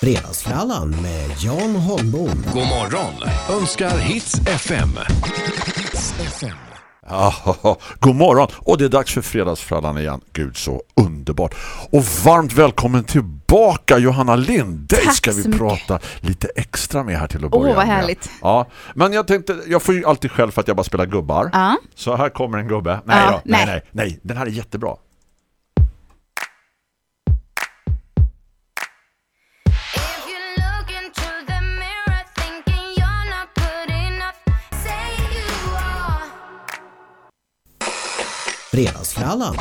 Fredagsfrallan med Jan Holmbom. God morgon önskar Hits FM. Ja, god morgon. Och det är dags för fredagsfrallan igen. Gud, så underbart. Och varmt välkommen tillbaka Johanna Lind. Dig Tack ska vi mycket. prata lite extra med här till att Åh, börja vad med. härligt. Ja, men jag tänkte, jag får ju alltid själv för att jag bara spelar gubbar. Ja. Så här kommer en gubbe. Nej Ja, då, nej, nej. nej, nej. Den här är jättebra. Fredagsfrallan.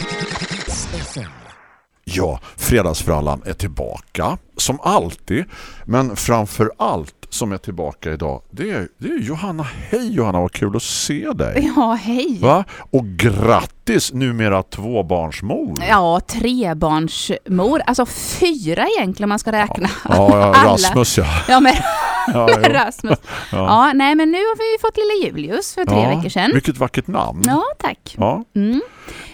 Ja, fredagsfrallan är tillbaka. Som alltid. Men framför allt som är tillbaka idag, det är, det är Johanna. Hej Johanna, vad kul att se dig. Ja, hej. Va? Och grattis numera tvåbarnsmor. Ja, trebarnsmor. Alltså fyra egentligen om man ska räkna. Ja, ja, Alla. Rasmus ja. Ja, men ja. Rasmus. Ja. nej men nu har vi fått lilla Julius för tre Ja, veckor sedan. Vilket vackert namn. Ja, tack. Ja, Mm.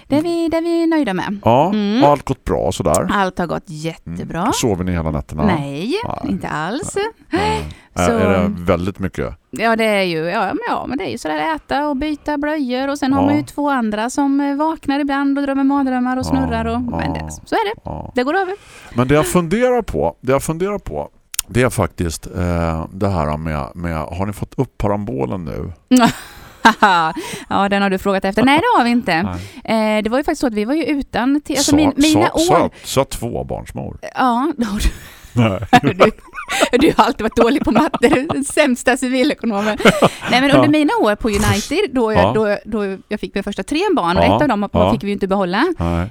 Det, är vi, det är vi nöjda med. ja. Mm. har allt gått bra sådär. Allt har gått jättebra. Sover ni hela nätterna? Nej, Nej. inte alls. Nej. Så- är det väldigt mycket? Ja, det är ju, ja, men, ja, men det är ju sådär äta och byta blöjor och sen har Ja. man ju två andra som eh, vaknar ibland och drömmer mardrömmar och snurrar och Ja, men det, så är det. Ja. Det går över. Men det jag funderar på, det jag funderar på det är faktiskt eh, det här med, med, har ni fått upp parabolen nu? ja, den har du frågat efter. Nej, det har vi inte. Eh, det var ju faktiskt så att vi var ju utan... Till, alltså sa, min, mina sa, sa, år... jag- sa tvåbarnsmor? Ja, det har du. Nej. du, har alltid varit dålig på matte, den sämsta civilekonomen. Nej men under Ja. mina år på United, då jag, Ja. då, då jag fick mina första tre barn och Ja. ett av dem Ja. fick vi ju inte behålla.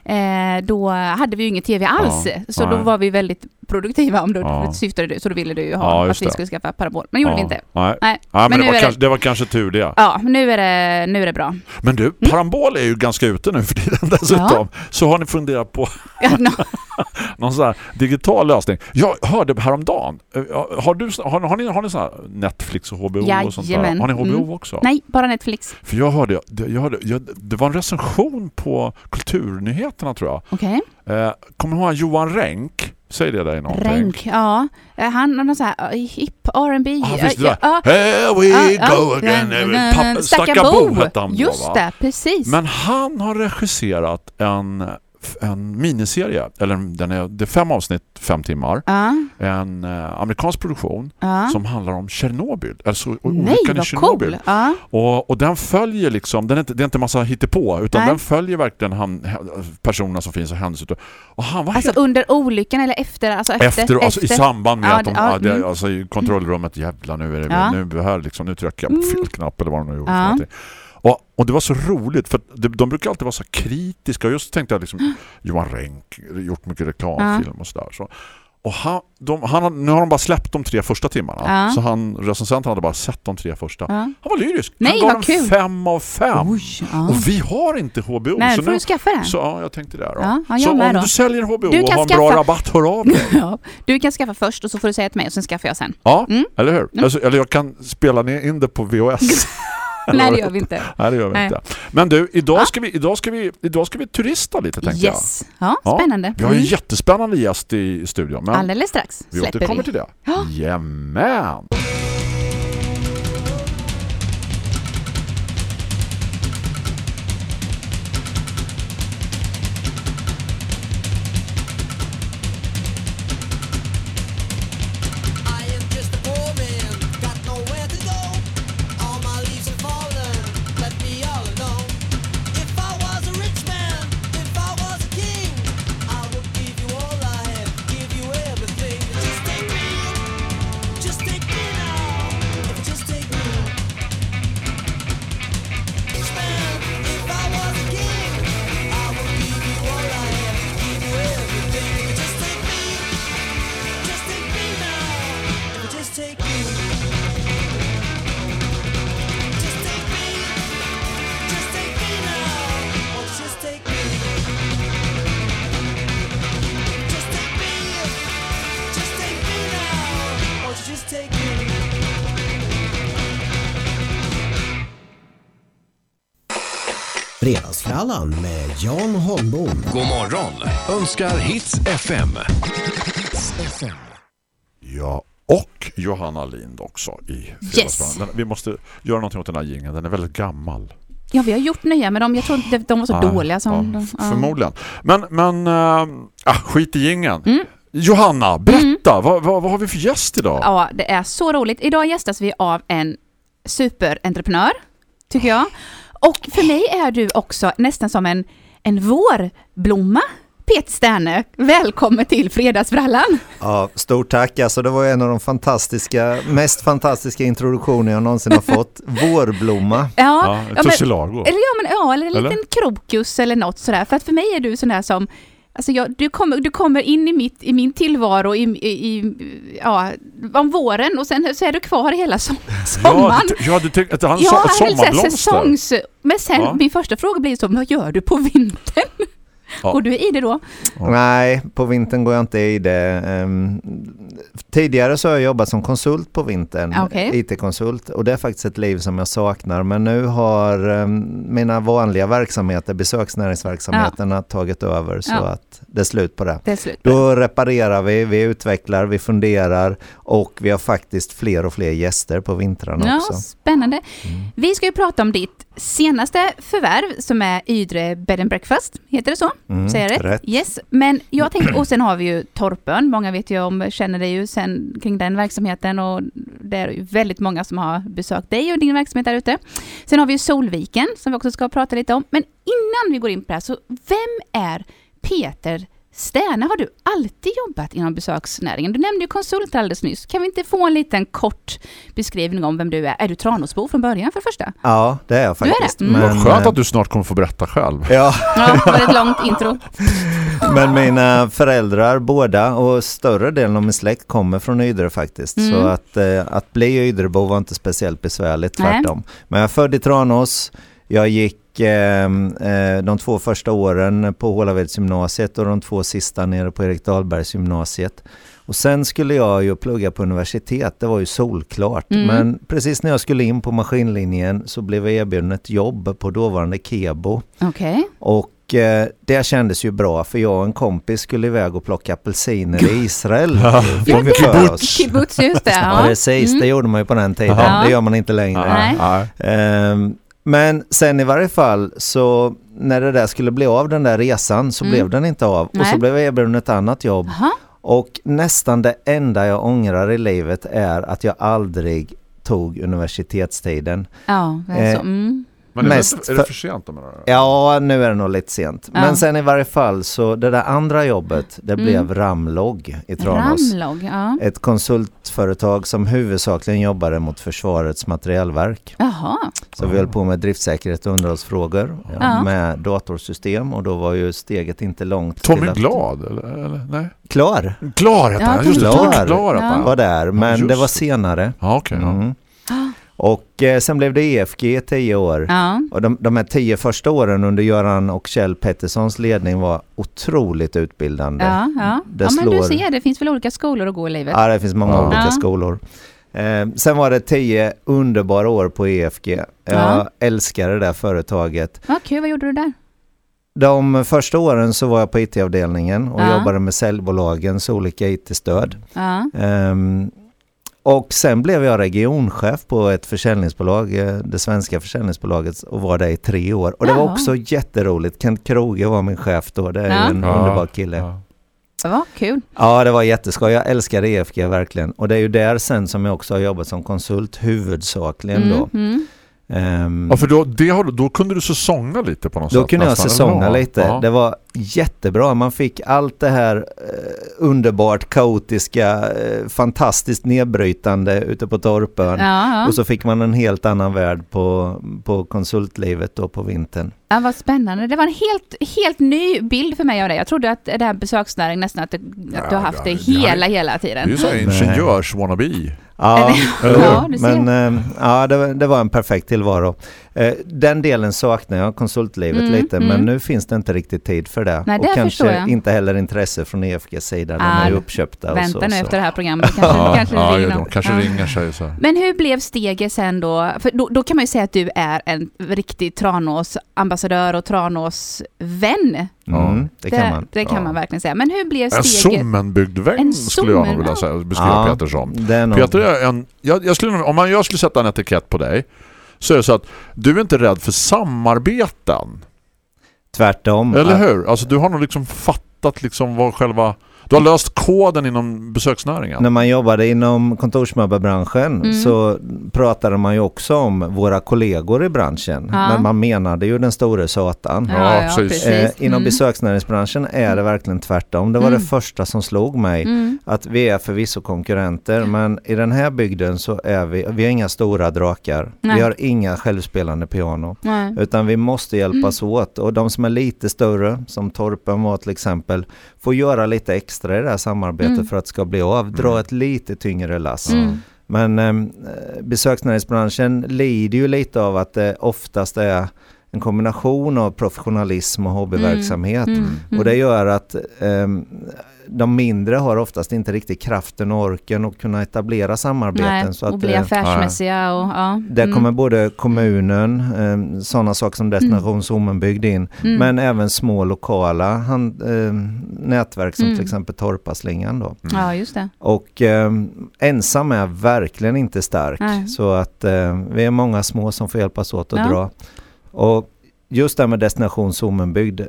Eh, då hade vi ju ingen tv alls, Ja. så då var vi väldigt produktiva om du Ja. syftade du, så då ville du ju ha Ja, att vi skulle skaffa parabol. Men gjorde Ja. vi inte. Nej. Nej. Ja, men Men det, var kanske, det- det var kanske tur det. Ja, nu är det, nu är det bra. Men du, parabol är ju ganska ute nu för tiden dessutom. Så har ni funderat på Ja, no. någon sån här digital lösning? Jag hörde häromdagen. Har, du, har, har ni, har ni sån här Netflix och HBO och sånt där? Jajamän. Har ni HBO Mm. också? Nej, bara Netflix. För jag hörde, det- jag hörde jag, det var en recension på Kulturnyheterna tror jag. Okej. Eh, kommer du ihåg Johan Renck? Säg det dig någonting. Renk, ja. Eh, Han har någon sån här eh, hip R&B. Ah, eh, visst det där. ja, Here we ja, ja. go again. Pappa, Stackabo hette han Just det, precis. Men han har regisserat en, en miniserie. Eller den är, det är fem avsnitt, fem timmar. ja, En eh, amerikansk produktion ja. som handlar om Tjernobyl. Alltså olyckan i Tjernobyl. cool. Ja. Och, och den följer liksom, den är inte, det är inte massa hittepå utan Nej. den följer verkligen han, personerna som finns och händelser. Och han var Alltså helt under olyckan eller efter? Alltså efter, efter, alltså i samband med att de, ja, det, mm. alltså i kontrollrummet, jävla nu är det nu, här liksom, nu trycker jag på Mm. fel knapp eller vad de nu gjorde. Och, och det var så roligt för de, de brukar alltid vara så kritiska och just tänkte jag liksom Johan Renck gjort mycket reklamfilm och sådär så. Och han, de, han, nu har de bara släppt de tre första timmarna Ja. så han, recensenten hade bara sett de tre första. Ja. Han var lyrisk. Nej, han gav kul. fem av fem. Oj, ja. Och vi har inte HBO. Nej, så får nu, du skaffa det. så ja, jag tänkte det. Då. Så om då. du säljer HBO Du och har en bra skaffa- rabatt, hör av dig. Du kan skaffa först och så får du säga till mig och sen skaffar jag sen. Ja, Mm. eller hur? Alltså, eller jag kan spela ner in det på VHS. Nej, det gör vi inte. Nej, det gör vi Nej. inte. Men du, idag Ja. ska vi, idag ska vi, idag ska vi turista lite tänkte Yes. Ja, jag. Ja, spännande. Vi har en Mm. jättespännande gäst i, studion. Men Alldeles strax vi släpper återkommer vi. till det. Ja. Jajamän! Fredagsfrallan med Jan Holmbom. God morgon önskar Hits FM. Ja, och Johanna Lind också i Fredagsfrallan. Den- Vi måste göra någonting åt den här jingeln. Den är väldigt gammal. Ja, vi har gjort nya, men de, jag tror inte de var så Ja, dåliga som... ja, de, ja. Förmodligen. Men, men äh, ah, skit i jingeln. Mm. Johanna, berätta. Vad, vad, vad har vi för gäst idag? Ja, det är så roligt. Idag gästas vi av en superentreprenör, tycker jag. Och för mig är du också nästan som en, en vårblomma. Peter Sterne, välkommen till Fredagsfrallan. Ja, stort tack. Alltså, det var en av de fantastiska, mest fantastiska introduktioner jag någonsin har fått. Vårblomma. Ja, Ja, ja, men, eller, ja, men, ja, eller en Eller? liten krokus eller något sådär. För att för mig är du sån där som Alltså jag, du, kommer, du kommer in i, mitt, i min tillvaro i, i, ja, om våren och sen så är du kvar hela som, sommaren. Ja, ja, du tyckte att han Ja, sa sommarblomster. säsongs... Men sen, Ja. min första fråga blir så, vad gör du på vintern? Ja. Går du i det då? Ja. Nej, på vintern går jag inte i det. Ehm, tidigare så har jag jobbat som konsult på vintern, Okej. IT-konsult. Och det är faktiskt ett liv som jag saknar. Men nu har ehm, mina vanliga verksamheter, besöksnäringsverksamheterna, tagit över så Ja. att det är slut på det. Det slut. Då reparerar vi, vi utvecklar, vi funderar och vi har faktiskt fler och fler gäster på vintrarna Ja, också. spännande. Vi ska ju prata om ditt senaste förvärv som är Ydre Bed and Breakfast. Heter det så? Mm, Säger jag rätt? rätt. Yes. Men jag tänkte, och sen har vi ju Torpön. Många vet ju om, känner dig ju sen kring den verksamheten och det är ju väldigt många som har besökt dig och din verksamhet där ute. Sen har vi ju Solviken som vi också ska prata lite om. Men innan vi går in på det här, så vem är Peter Sterne? Har du alltid jobbat inom besöksnäringen? Du nämnde ju konsult alldeles nyss. Kan vi inte få en liten kort beskrivning om vem du är? Är du Tranåsbo från början för första? Ja, det är jag Du är det? faktiskt. Mm. Vad Men, skönt eh, att du snart kommer få berätta själv. Ja, Ja, var det ett långt intro? men mina föräldrar båda och större delen av min släkt kommer från Ydre faktiskt. Mm. Så att, eh, att bli Ydrebo var inte speciellt besvärligt, Nej. tvärtom. Men jag är född i Tranås. Jag gick eh, eh, de två första åren på Hålavedsgymnasiet och de två sista nere på Erik Dahlbergs gymnasiet. Och sen skulle jag ju plugga på universitet, det var ju solklart. Mm. Men precis när jag skulle in på maskinlinjen så blev jag erbjuden ett jobb på dåvarande Kebo. Okej. Och eh, det kändes ju bra för jag och en kompis skulle iväg och plocka apelsiner i Israel. för oss. Kibbutz, just det. Ja, Ja. precis, det Mm. gjorde man ju på den tiden. Ja. Det gör man inte längre. Nej. Men sen i varje fall så när det där skulle bli av den där resan så Mm. blev den inte av. Och Nej. så blev jag erbjuden ett annat jobb. Jaha. Och nästan det enda jag ångrar i livet är att jag aldrig tog universitetstiden. Ja, det är så. Mm. Men är det, Mest är det för- sent då menar du? Ja, nu är det nog lite sent. Ja. Men sen i varje fall så det där andra jobbet, det Mm. blev Ramlog i Tranås. Ramlogg, ja. Ett konsultföretag som huvudsakligen jobbade mot Försvarets materielverk. Jaha. Så vi höll på med driftsäkerhet och underhållsfrågor Ja. med datorsystem och då var ju steget inte långt Tommy att... Glad? Eller, eller? Nej? Klar Klar Ja, han. Just det. Klar han. var där, men det var senare. Ja, okej. ja. Mm. Och eh, sen blev det EFG i tio år. Ja. Och de, de här tio första åren under Göran och Kjell Petterssons ledning var otroligt utbildande. Ja, ja. Det ja, men du ser, det finns väl olika skolor att gå i livet. Ja, det finns många Ja. olika skolor. Eh, sen var det tio underbara år på EFG. Jag Ja. älskar det där företaget. Vad kul, vad gjorde du där? De första åren så var jag på IT-avdelningen och Ja. jobbade med säljbolagens olika IT-stöd. Ja. Och sen blev jag regionchef på ett försäljningsbolag, eh, det svenska försäljningsbolaget och var där i tre år. Och det var Jaha. också jätteroligt. Kent Kroge var min chef då, det är Ja. en Ja, underbar kille. Ja. ja. Vad kul. det var jätteskoj. Jag älskar EFG verkligen. Och det är ju där sen som jag också har jobbat som konsult huvudsakligen då. Mm, mm. Ehm, Ja, för då, det har, då kunde du säsonga lite på något sätt. Då kunde jag säsonga lite. Ja. Det var jättebra. Man fick allt det här eh, underbart kaotiska, eh, fantastiskt nedbrytande ute på Torpön. Ja. Och så fick man en helt annan värld på, på konsultlivet då på vintern. ja, vad spännande. Det var en helt, helt ny bild för mig av dig. Jag trodde att det här besöksnäring nästan att, det, att du har haft det det- det hela, hela Det är tiden. ju så här ingenjörs-wannabe. Ja, Ja, men eh, ja, det, var- det var en perfekt tillvaro. Eh, Den delen saknar jag, konsultlivet Mm, lite, mm. men nu finns det inte riktigt tid för det. Nej, det och kanske inte heller intresse från EFGs sida, de Ah, är ju uppköpta och så. Vänta nu så. efter det här programmet. Kanske, Ja, kanske ja, ringer de någon. kanske Ja. ringer sig så. Men hur blev steget sen då? För då, då kan man ju säga att du är en riktig Tranås ambassadör och Tranås vän. Mm, det kan man. Det kan Ja. man verkligen säga. Men hur blev En steget? sommenbyggd vägg En skulle jag nog vilja säga, beskriva Peter som. det. Peter är en, jag, jag skulle, om man, jag skulle sätta en etikett på dig så är det så att du är inte rädd för samarbeten. Tvärtom. Eller hur? Alltså du har nog liksom fattat liksom vad själva... Du har löst koden inom besöksnäringen. När man jobbade inom kontorsmöbelbranschen Mm. så pratade man ju också om våra kollegor i branschen. Ja. Men man menade ju den store satan. Ja, precis. Eh, inom Mm. besöksnäringsbranschen är det verkligen tvärtom. Det var Mm. det första som slog mig. Mm. Att vi är förvisso konkurrenter men i den här bygden så är vi, vi har inga stora drakar. Nej. Vi har inga självspelande piano. Nej. Utan vi måste hjälpas åt och de som är lite större, som Torpen var till exempel, får göra lite extra i det här samarbetet Mm. för att det ska bli av. Dra ett lite tyngre lass. Mm. Men eh, besöksnäringsbranschen lider ju lite av att det oftast är en kombination av professionalism och hobbyverksamhet. Mm. Mm. Och det gör att ehm, de mindre har oftast inte riktigt kraften och orken att kunna etablera samarbeten. Nej, så och att, bli eh, affärsmässiga och ja. där Mm. kommer både kommunen, eh, sådana saker som Destination Sommenbygd in, Mm. men även små lokala hand, eh, nätverk som Mm. till exempel Torpaslingan då. Ja, just det. Och eh, ensam är verkligen inte stark. Nej. Så att eh, vi är många små som får hjälpas åt att Ja. dra. Och just det här med Destination Sommenbygd, eh,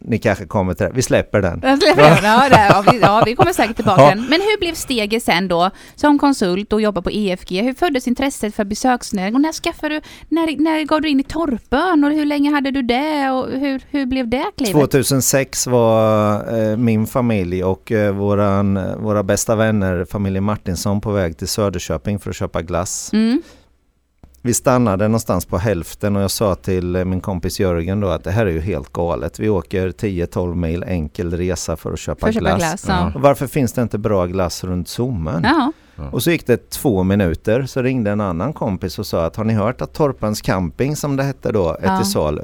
ni kanske kommer till det, vi släpper den. Jag släpper den. Ja, det, ja, vi, ja, vi kommer säkert tillbaka. Ja. Men hur blev steget sen då som konsult och jobba på EFG? Hur föddes intresset för besöksnäring? Och när skaffade du, när, när gav du in i Torpön och hur länge hade du det och hur, hur blev det klivet? 2006 var eh, min familj och eh, våran, våra bästa vänner, familjen Martinsson, på väg till Söderköping för att köpa glass. Mm. Vi stannade någonstans på hälften och jag sa till eh, min kompis Jörgen då att det här är ju helt galet. Vi åker 10-12 mil enkel resa för att köpa För att köpa glass. glass, ja. Och varför finns det inte bra glass runt Sommen? Jaha. Och så gick det två minuter så ringde en annan kompis och sa att har ni hört att Torpens camping som det hette då är Ja. till salu?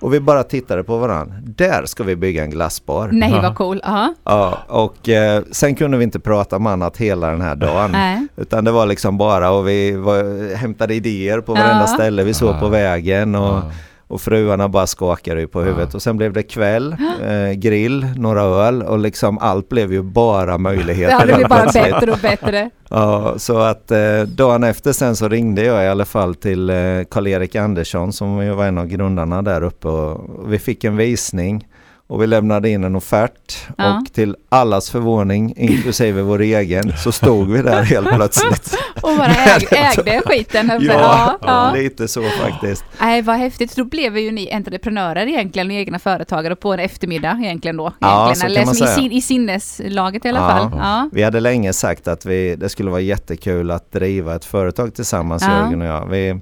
Och vi bara tittade på varandra. Där ska vi bygga en glassbar. Nej, vad cool. Ja. Ja, och eh, sen kunde vi inte prata om annat hela den här dagen. Nej. Utan det var liksom bara och vi var, hämtade idéer på Ja. varenda ställe vi såg Ja. på vägen och, Ja. Och fruarna bara skakade ju på huvudet. Och sen blev det kväll, eh, grill, några öl och liksom allt blev ju bara möjligheter. Ja, det helt bara plötsligt. bättre och bättre. Ja, så att eh, dagen efter sen så ringde jag i alla fall till eh, Karl-Erik Andersson som ju var en av grundarna där uppe och vi fick en visning och vi lämnade in en offert Ja. och till allas förvåning, inklusive vår egen, så stod vi där helt plötsligt. Och bara äg, ägde skiten. Ja, ja, ja. lite så faktiskt. Nej, vad häftigt. Då blev ju ni entreprenörer egentligen, och egna företagare på en eftermiddag egentligen då. Ja, Egentligen. så kan man som i, säga. sin, i sinneslaget i alla Ja. fall. Ja. Vi hade länge sagt att vi, det skulle vara jättekul att driva ett företag tillsammans, Ja. Jörgen och jag. Vi,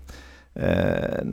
eh,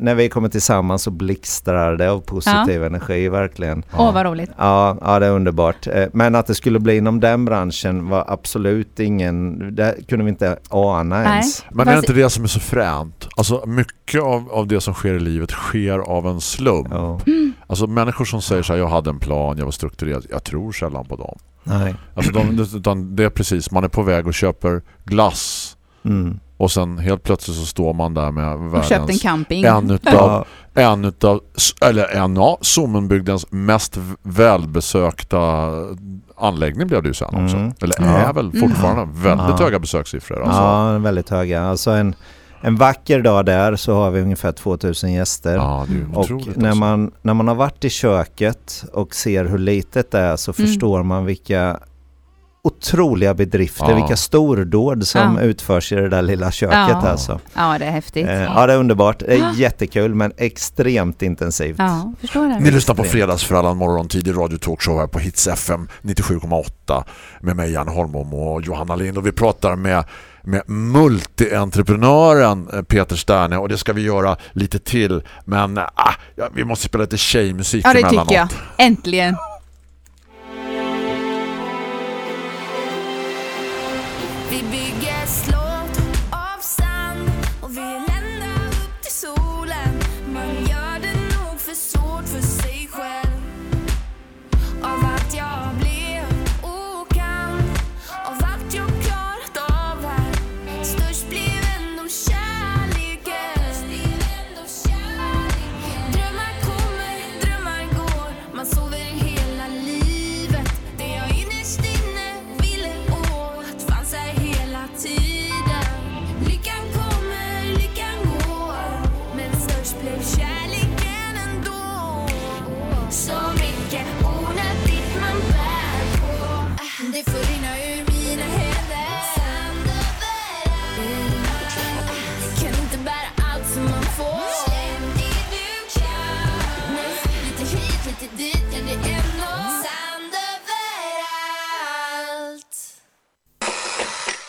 när vi kommer tillsammans så blixtrar det av positiv energi verkligen. Åh, vad roligt. Ja, ja, det är underbart. Eh, Men att det skulle bli inom den branschen var absolut ingen, det kunde vi inte ana Nej. ens. Men är det inte det som är så fränt? Alltså mycket av, av det som sker i livet sker av en slump. Ja, Alltså människor som säger så här, jag hade en plan, jag var strukturerad. Jag tror sällan på dem. nej. Alltså de, utan det är precis, man är på väg och köper glass Mm. Och sen helt plötsligt så står man där med Och köpt en världens camping. en utav, en utav eller en av Sommenbygdens mest välbesökta anläggning blev det ju sen också. Mm. Eller Ja. är väl fortfarande väldigt Ja. höga besökssiffror. Alltså. ja, väldigt höga. Alltså en, en vacker dag där så har vi ungefär 2000 gäster. Ja, Och när alltså. man, när man har varit i köket och ser hur litet det är så Mm. förstår man vilka otroliga bedrifter, Ja. vilka stordåd som Ja. utförs i det där lilla köket Ja. alltså. Ja, det är häftigt. Eh, ja, det är underbart. Det är jättekul men extremt intensivt. Ja, förstår det. Ni lyssnar på Fredagsfrallan morgontid i Radio Talkshow här på Hits FM 97,8 med mig Jan Holmbom och Johanna Lind och vi pratar med med multientreprenören eh, Peter Sterne och det ska vi göra lite till men ah, vi måste spela lite tjejmusik Ja, det emellanåt. tycker jag. Äntligen. Vi bygger slott av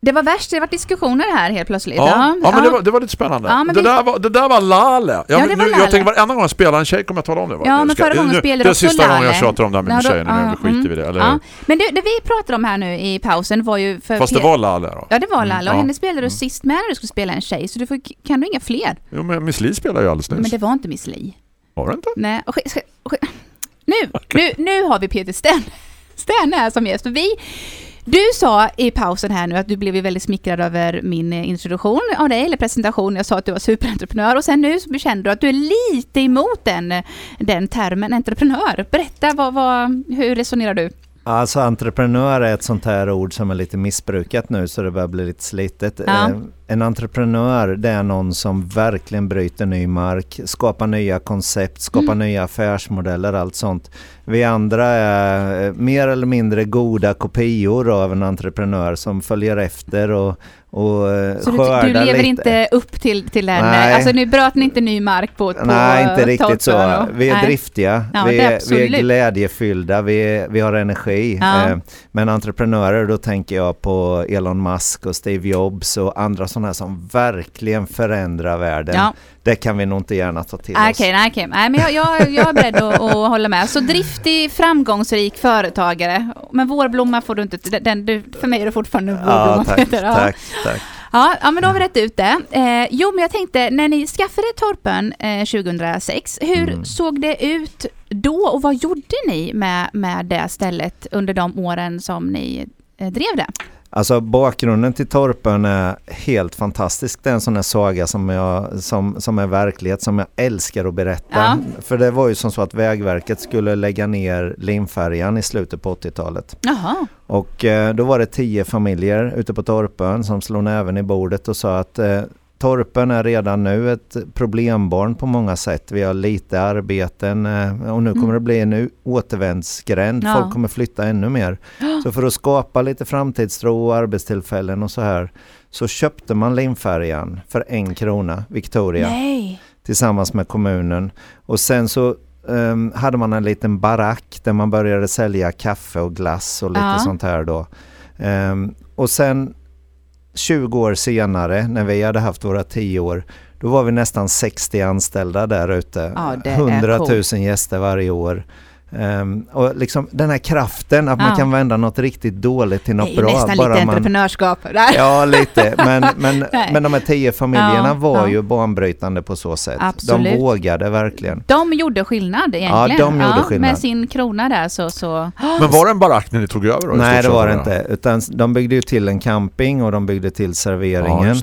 Det var värst, det var diskussioner här helt plötsligt. Ja, ja, men det var, det var lite spännande. Ja, men det, vi- där var, det där var Lale. Jag, Ja, det var nu, Lale. jag tänker varenda gång jag spelar en tjej kommer jag tala om det. Ja, Det men förra gången spelade Det är också sista gången jag Lale. tjatar om det här med Ja, då- tjejer. Nu ja, skiter vi i det. mm. Eller, Ja. Men du, det vi pratade om här nu i pausen var ju... För Fast det var Lale då. Ja, det var Lalla. Och ja. henne spelade du sist med när du skulle spela en tjej, så du får, kan du inga fler? Jo, men Miss Li spelar ju alldeles nyss. Men det var inte Miss Li. Var det inte? Nej, och, och, sk- nu, nu, nu har vi Peter Sten, Sterne här som gäst. Och vi, du sa i pausen här nu att du blev väldigt smickrad över min eh, introduktion av dig, eller presentation. Jag sa att du var superentreprenör och sen nu så bekände du att du är lite emot den, eh, den termen entreprenör. Berätta, vad, vad, hur resonerar du? Alltså entreprenör är ett sånt här ord som är lite missbrukat nu så det börjar bli lite slitet. Ja. Eh, En entreprenör det är någon som verkligen bryter ny mark, skapar nya koncept, skapar Mm. nya affärsmodeller, allt sånt. Vi andra är eh, mer eller mindre goda kopior av en entreprenör som följer efter och, och eh, Så du, du lever lite. inte upp till, till den, Nej. alltså nu bröt ni inte ny mark på, på Nej, inte riktigt så. Och- Vi är nej. driftiga, Ja, vi, är vi är glädjefyllda, vi, är, vi har energi. Ja. Eh, Men entreprenörer, då tänker jag på Elon Musk och Steve Jobs och andra sådana här som verkligen förändrar världen. Ja. Det kan vi nog inte gärna ta till Ah, oss. Okej, nej, men jag, jag, jag är beredd att, att hålla med. Så driftig, framgångsrik företagare. Men vårblomma får du inte, den, du, för mig är det fortfarande vårblomma. Ja, tack. Ja. tack, tack. Ja, ja, men då har vi rätt ut det. Eh, jo, men jag tänkte, när ni skaffade Torpen eh, 2006, hur Mm. såg det ut då och vad gjorde ni med, med det stället under de åren som ni eh, drev det? Alltså bakgrunden till Torpen är helt fantastisk. Det är en sån här saga som, jag, som, som är verklighet, som jag älskar att berätta. Ja. För det var ju som så att Vägverket skulle lägga ner limfärjan i slutet på 80-talet. Jaha, Och eh, då var det tio familjer ute på Torpön som slog näven i bordet och sa att eh, Torpen är redan nu ett problembarn på många sätt. Vi har lite arbeten eh, och nu kommer Mm. det bli en återvändsgränd. Ja. Folk kommer flytta ännu mer. Så för att skapa lite framtidstro och arbetstillfällen och så här så köpte man limfärjan för en krona, Victoria nej. tillsammans med kommunen. Och sen så ehm, hade man en liten barack där man började sälja kaffe och glass och lite Ja. sånt här då. Ehm, och sen 20 år senare, när vi hade haft våra 10 år, då var vi nästan 60 anställda där ute. Ja, det är 100 000 coolt. gäster varje år. Ehm, och liksom den här kraften att Ja. man kan vända något riktigt dåligt till Det något är ju bra. nästan bara lite man- entreprenörskap. Där. Ja, lite. Men, men, men de här tio familjerna Ja, var ja. ju banbrytande på så sätt. Absolut. De vågade verkligen. De gjorde skillnad egentligen. de gjorde skillnad. Med sin krona där så... så. Men var det en barack när ni tog över? Då, Nej, det var det inte. Utan de byggde ju till en camping och de byggde till Ja, serveringen.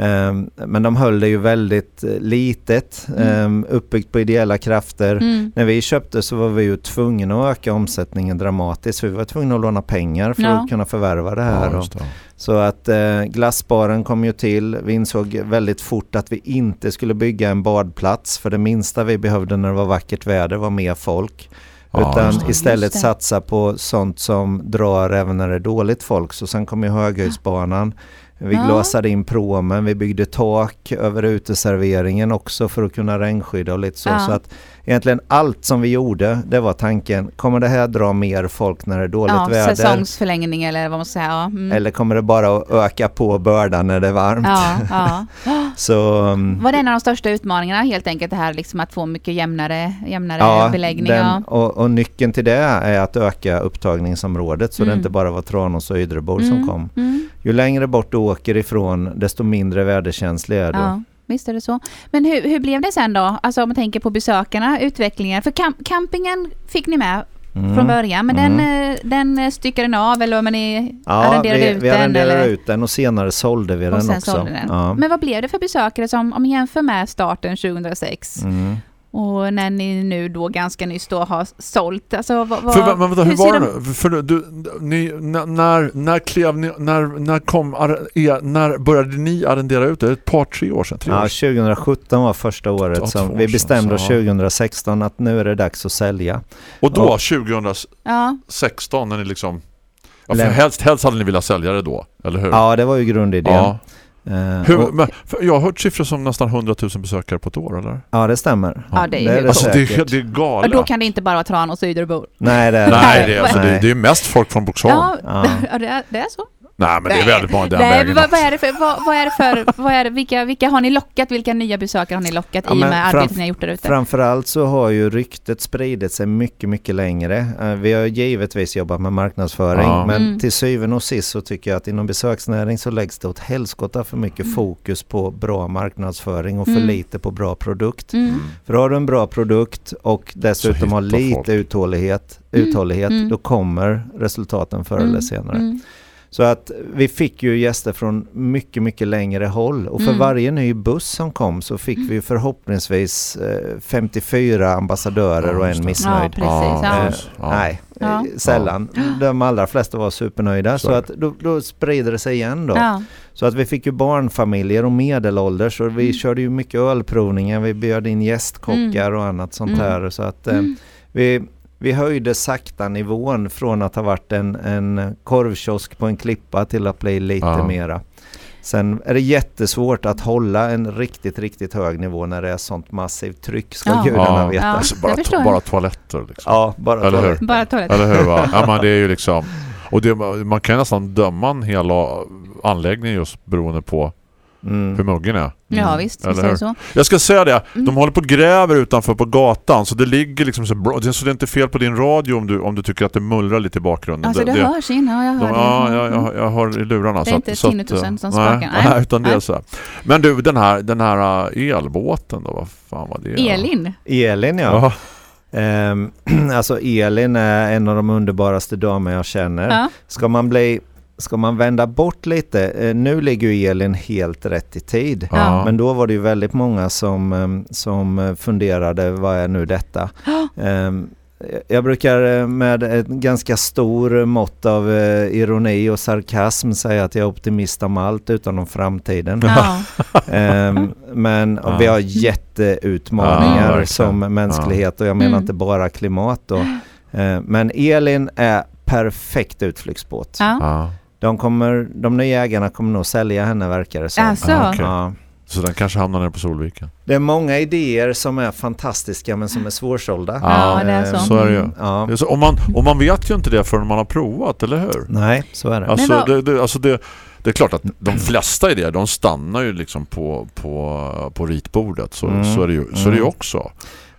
Ehm, men de höll det ju väldigt eh, litet, ehm, uppbyggt på ideella krafter. Mm. När vi köpte så var vi ju tvungna att öka omsättningen dramatiskt. Vi var tvungna att låna pengar för Ja. att kunna förvärva det här. Ja, det. Så att eh, glassbaren kom ju till. Vi insåg väldigt fort att vi inte skulle bygga en badplats. För det minsta vi behövde när det var vackert väder var mer folk. Ja, Utan istället satsa på sånt som drar även när det är dåligt folk. Så sen kom ju Höghöjdsbanan. Vi Ja. glasade in promen, vi byggde tak över uteserveringen också för att kunna regnskydda och lite så. Ja. Så att egentligen allt som vi gjorde, det var tanken, kommer det här dra mer folk när det är dåligt Ja, väder? säsongsförlängning eller vad man säga. Ja. Mm. Eller kommer det bara att öka på bördan när det är varmt? Ja, ja. Så um, Var det en av de största utmaningarna helt enkelt det här liksom att få mycket jämnare, jämnare beläggning? den, ja. och, och nyckeln till det är att öka upptagningsområdet så det Mm. inte bara var Tranås och Ydrebor Mm, som kom. Mm. Ju längre bort du åker ifrån desto mindre väderkänslig är du. Visst är det så. Men hur, hur blev det sen då? Alltså om man tänker på besökarna, utvecklingen. För camp campingen fick ni med Mm. från början, men Mm. den, eh, den eh, styckade ni av eller om ni Ja, arrenderade vi, ut vi den? eller? ut den och senare sålde vi och den också. den. Ja. Men vad blev det för besökare som, om man jämför med starten 2006 Mm. Och när ni nu då ganska nyss då har sålt? Alltså, vad, vad, För, men, vänta, hur, ser var det de- nu? För, du, ni, när, när, när klev ni, när, när kom, er- när började ni arrendera ut? Det ett par, tre år sedan? Tre Ja, år sedan. 2017 var första året Ja, som år vi sedan, bestämde så- 2016 att nu är det dags att sälja. Och då, Ja. 2016, Ja, när ni liksom... Ja, för helst, helst hade ni velat sälja det då, eller hur? Ja, det var ju grundidén. Ja. Eh, Hur, och, men, jag har hört siffror som nästan 100 000 besökare på ett år, eller? ja, det stämmer. Ja, det är det är det Alltså, det, är, det är Och galet. då kan det inte bara vara Tranås och Ydrebor. Nej, det är Nej, det är, alltså, det, Nej. det är mest folk från Boxholm. Ja, Ja. ja det, är, det är så. Nej, men det är väldigt många den Nej, vägen. vad, vad är det för, vad, vad är det för, vad är det, vilka, vilka har ni lockat? Vilka nya besökare har ni lockat Ja, i och med fram- arbetet ni har gjort där ute? Framförallt så har ju ryktet spridit sig mycket, mycket längre. Eh, Vi har givetvis jobbat med marknadsföring, Ja. men Mm. till syvende och sist så tycker jag att inom besöksnäring så läggs det åt helskotta för mycket fokus på bra marknadsföring och för Mm. lite på bra produkt. Mm. För har du en bra produkt och dessutom har lite folk. uthållighet, Mm. uthållighet Mm. då kommer resultaten förr eller Mm. senare. Mm. Så att vi fick ju gäster från mycket, mycket längre håll och för Mm. varje ny buss som kom så fick vi förhoppningsvis eh, 54 ambassadörer Ja, och en missnöjd. Ja, precis. Ja. Eh, Ja. Nej, Ja. eh, sällan. De allra flesta var supernöjda Så att då, då sprider det sig igen då. Ja. Så att vi fick ju barnfamiljer och medelålders och vi Mm. körde ju mycket ölprovningar, vi bjöd in gästkockar och annat sånt Mm. här så att eh, Mm. vi, vi höjde sakta nivån från att ha varit en, en korvkiosk på en klippa till att bli lite Ja. mera. Sen är det jättesvårt att hålla en riktigt, riktigt hög nivå när det är sånt massivt tryck, ska Ja. gudarna Ja. veta. Ja. Alltså, bara, to- bara toaletter. Liksom. Ja, bara Eller ta hur? Bara toalett. Eller hur? Va? Ja, men det är ju liksom... Och det, man kan nästan döma en hel anläggning just beroende på hur Mm. muggen är. Ja visst, Eller visst är det hur? så. Jag ska säga det, de Mm. håller på och gräver utanför på gatan så det ligger liksom så bra. Så det är inte fel på din radio om du, om du tycker att det mullrar lite i bakgrunden. Alltså det, det, hörs in, ja jag de, hör det. ja, jag, jag, jag hör i lurarna. Det är så inte tinnitusen som nej, spökar, nej. Nej, utan det är så här. Men du, den här, den här äh, elbåten då, vad fan var det? Elin. Elin ja. Ehm, alltså Elin är en av de underbaraste damer jag känner. Ja. Ska man bli Ska man vända bort lite, eh, nu ligger ju Elin helt rätt i tid. Ja. Men då var det ju väldigt många som, em, som eh, funderade, vad är nu detta? Em, Jag brukar eh, med ett ganska stor mått av ironi och sarkasm säga att jag är optimist om allt utan om framtiden. Ja. Em, men Ja. vi har jätteutmaningar som mänsklighet och jag menar Mm. inte bara klimat då. Men Elin är perfekt utflyktsbåt. Ja. De, kommer, de nya ägarna kommer nog sälja henne verkar det som. Alltså. Ja, okej. Ja. Så den kanske hamnar nere på Solviken. Det är många idéer som är fantastiska men som är svårsålda. Ja, det är så. Så är det ju. Ja. Det är så, och, man, och man vet ju inte det förrän man har provat, eller hur? Nej, så är det. Alltså, vad- det, det, alltså det, det är klart att de flesta idéer, de stannar ju liksom på, på, på ritbordet. Så, Mm. så, är det ju, så är det ju Mm. också.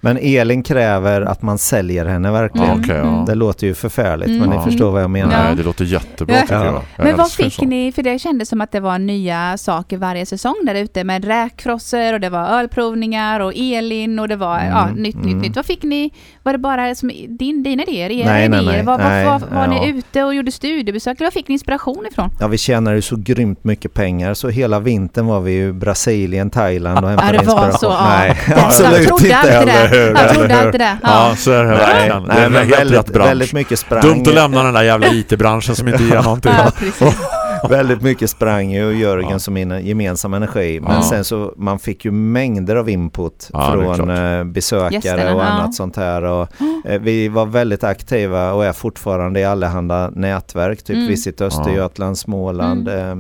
Men Elin kräver att man säljer henne verkligen. Ja, okej, ja. Det låter ju förfärligt Mm. men Ja. ni förstår vad jag menar. Ja. Nej, det låter jättebra Ja. tycker Ja. jag. jag. Men vad fick sånt. ni, för det kändes som att det var nya saker varje säsong där ute med räkfrosser och det var ölprovningar och Elin och det var ja, Mm, nytt, mm. nytt, nytt. Vad fick ni, var det bara som din, dina idéer, era Nej, nej, idéer? nej. Var, var, Nej, var, var ja. ni ute och gjorde studiebesök? Eller var fick ni inspiration ifrån? Ja, vi tjänar ju så grymt mycket pengar så hela vintern var vi i Brasilien, Thailand och Ja, hämtade det var inspiration. så. Ja. Nej, absolut inte. alltid det. eller hur, Jag trodde alltid det. Ja, Ja. så är det Nej, verkligen. nej, det är men helt väldigt, väldigt mycket sprang. Dumt att lämna den där jävla IT-branschen som inte ger någonting. Ja, precis. Väldigt mycket sprang ju Jörgen Ja. som min gemensam energi. Men Ja. sen så man fick ju mängder av input Ja, från eh, besökare Gästerna, och ja. annat sånt här. Och, eh, vi var väldigt aktiva och är fortfarande i allehanda nätverk. Typ Mm. Visit Östergötland, Småland, eh,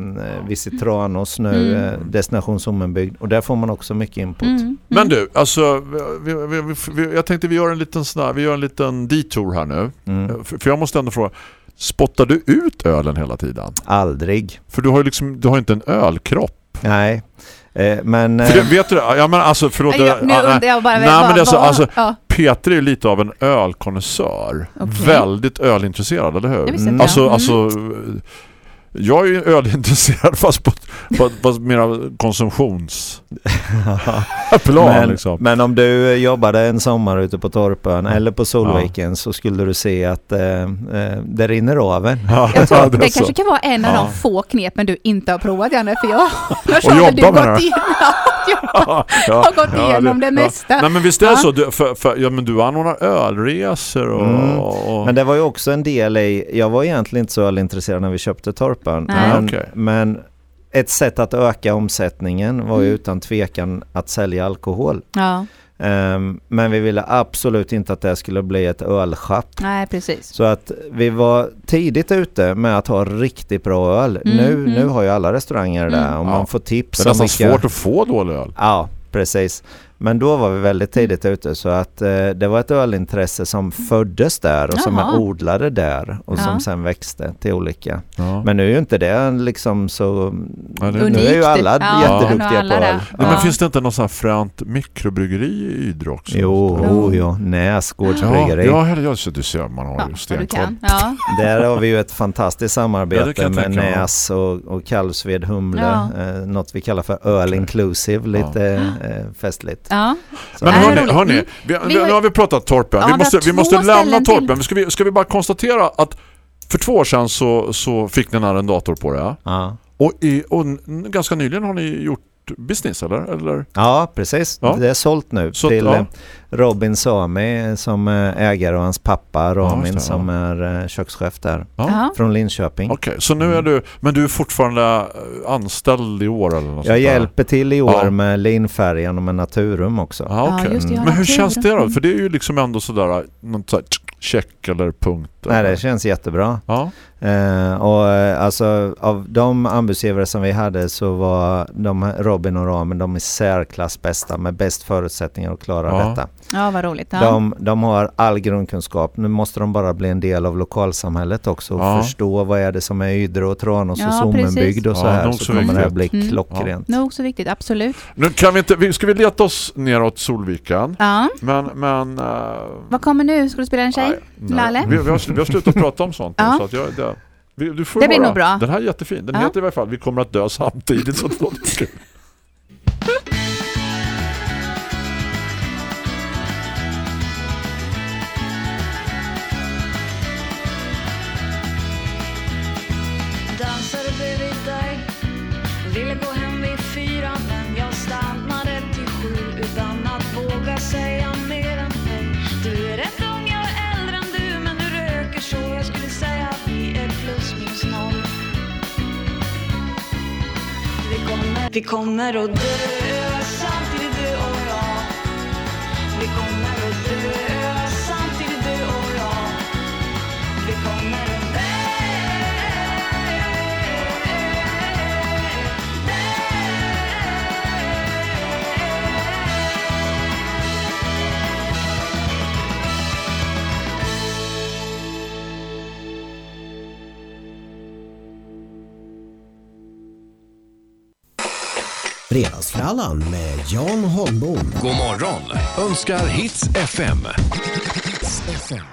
Visit Tranås nu, Mm. eh, Destination Sommenbygd. Och där får man också mycket input. Mm. Men du, alltså, vi, vi, vi, vi, jag tänkte vi gör en liten sån här, vi gör en liten detour här nu. Mm. För, för jag måste ändå fråga, spottar du ut ölen hela tiden? Aldrig. För du har ju liksom, du har inte en ölkropp. Nej. Eh, men... För det, eh, vet du? Ja men alltså förlåt. Ja, nu undrar jag bara, Nej, vad, men det är så, vad, alltså- ja, Peter är lite av en ölkonnässör. Okej. Väldigt ölintresserad, eller hur? Mm. inte. Alltså, Mm. alltså jag är ju ölintresserad fast på, på, på mera konsumtionsplan men, liksom. men om du jobbade en sommar ute på Torpön eller på Solviken så skulle du se att eh, eh, det rinner av en. Ja, Jag tror, det det kanske kan vara en av Ja. de få knepen du inte har provat Janne, för jag, Och jobba du med gått det. igenom, jag Ja, har gått igenom det mesta. Nej men visst är det Ja. så, du, för, för, ja, men du anordnar ölresor och... Mm. och Men det var ju också en del i, jag var egentligen inte så intresserad när vi köpte Torpön. Nej. Men, Okej. men ett sätt att öka omsättningen var ju Mm. utan tvekan att sälja alkohol. Ja, Ehm, men vi ville absolut inte att det skulle bli ett ölschapp. nej precis. Så att vi var tidigt ute med att ha riktigt bra öl. Mm, nu, mm. nu har ju alla restauranger det Mm. och Ja. man får tips Det är nästan vilka... svårt att få dålig öl. Ja, precis. Men då var vi väldigt tidigt ute så att eh, det var ett ölintresse som föddes där och som Jaha. är odlade där och Ja. som sen växte till olika. Ja. Men nu är ju inte det liksom så... Ja, det- Nu är ju alla Ja, jätteduktiga alla på öl. Men finns det inte något sånt här fränt mikrobryggeri i Ydre också? Jo, Ja. oh, ja, Näs Ja, gårdsbryggeri. ja, ja, ja, så du ser, man har Ja, ju stenkoll. Där har vi ju ett fantastiskt samarbete jag med. Näs och, och Kalvsved Humle. Ja. Eh, något vi kallar för öl inclusive, lite eh, festligt. Ja. Så- Men hörni, roligt. hörni Mm. vi, Vi nu har vi pratat Torpen. Ja, vi måste, vi måste lämna Torpen. Ska vi, ska vi bara konstatera att för två år sedan så, så fick ni en arrendator på det. Ja. Och, i, och ganska nyligen har ni gjort business, eller? eller? Ja, precis. Ja. Det är sålt nu Så- till ja. Eh, Robin Sami som är ägare och hans pappa Ramin ja. som är eh, kökschef där. Ja. Från Linköping. Okej, så nu är du, men du är fortfarande eh, anställd i år eller något Jag hjälper till i år Ja. med linfärgen och med Naturum också. Ja, okej. just det, Men hur känns det då? Mm. För det är ju liksom ändå sådär något sådär check eller punkt. Nej, det känns jättebra. Ja, Eh, och eh, alltså av de anbudsgivare som vi hade så var de Robin och Ramen de i särklass bästa med bäst förutsättningar att klara Ja. detta. Ja, vad roligt. Ja. De, de har all grundkunskap. Nu måste de bara bli en del av lokalsamhället också och Ja. förstå vad är det som är Ydre och Tranås Ja, och Sommenbygd och så Ja, här så så kommer det här bli. Mm. klockrent. Nog så viktigt, absolut. nu kan vi inte, vi- ska vi leta oss neråt Solviken? Ja. Men, men... eh, Vad kommer nu? Ska du spela en tjej? nej, nej. Lalle? Vi, vi, har, vi har slutat prata om sånt. Ja. så att jag, det, vi, du får Det blir nog bra. Den här är jättefin. Den Ja. heter i alla fall Vi kommer att dö samtidigt. Så det Vi kommer, att dö. Fredagsfrallan med Jan Holmbom. God morgon önskar Hits FM. Hits FM.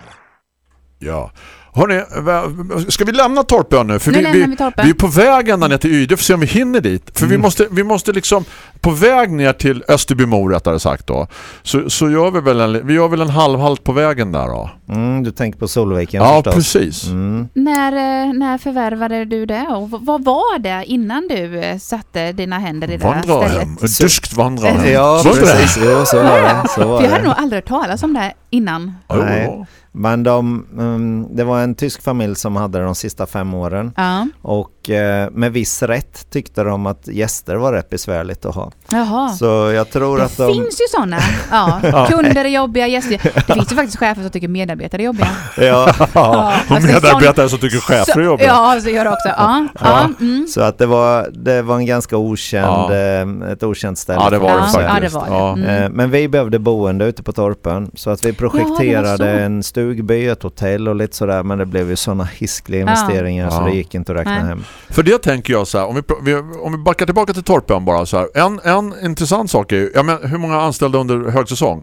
Ja. Hörrni, ska vi lämna Torpön nu? För Nu vi, vi, vi är på väg ända ner till Ydre för att se om vi hinner dit. För vi, måste, vi måste liksom, på väg ner till Österbymo rättare sagt då, så, så gör vi väl en, vi gör väl en halvhalt på vägen där då. Mm, du tänker på Solviken Ja, förstås. precis. Mm. När, eh, när förvärvade du det och vad var det innan du eh, satte dina händer i det här stället? ett dyskt vandrarhem. Ja, Var det precis. Jo, så var det. Så var jag hade nog aldrig hört talas om det innan. Ja, Nej. Men de, mm, det var en tysk familj som hade de sista fem åren Ja. och eh, med viss rätt tyckte de att gäster var rätt besvärligt att ha. Jaha. Så jag tror det att de... finns ju sådana. Ja. Kunder är jobbiga, gäster. Det finns ju faktiskt chefer som tycker medarbetare är jobbiga. Ja, Ja, och det är medarbetare som tycker chefer är jobbiga. Ja, så gör det också. Ja, ja. Mm. så att det var, det var en ganska okänd, Ja. eh, ett okänt ställe. Ja, det var det Ja, faktiskt. ja, det var det. Ja. Mm. Eh, Men vi behövde boende ute på Torpen så att vi projekterade så. en stugby, ett hotell och lite sådär men det blev ju sådana hiskliga investeringar så Ja. det gick inte att räkna Nej. hem. För det tänker jag så här, om vi, om vi backar tillbaka till Torpen bara så här. En, en intressant sak är ju, ja, men hur många anställda under högsäsong?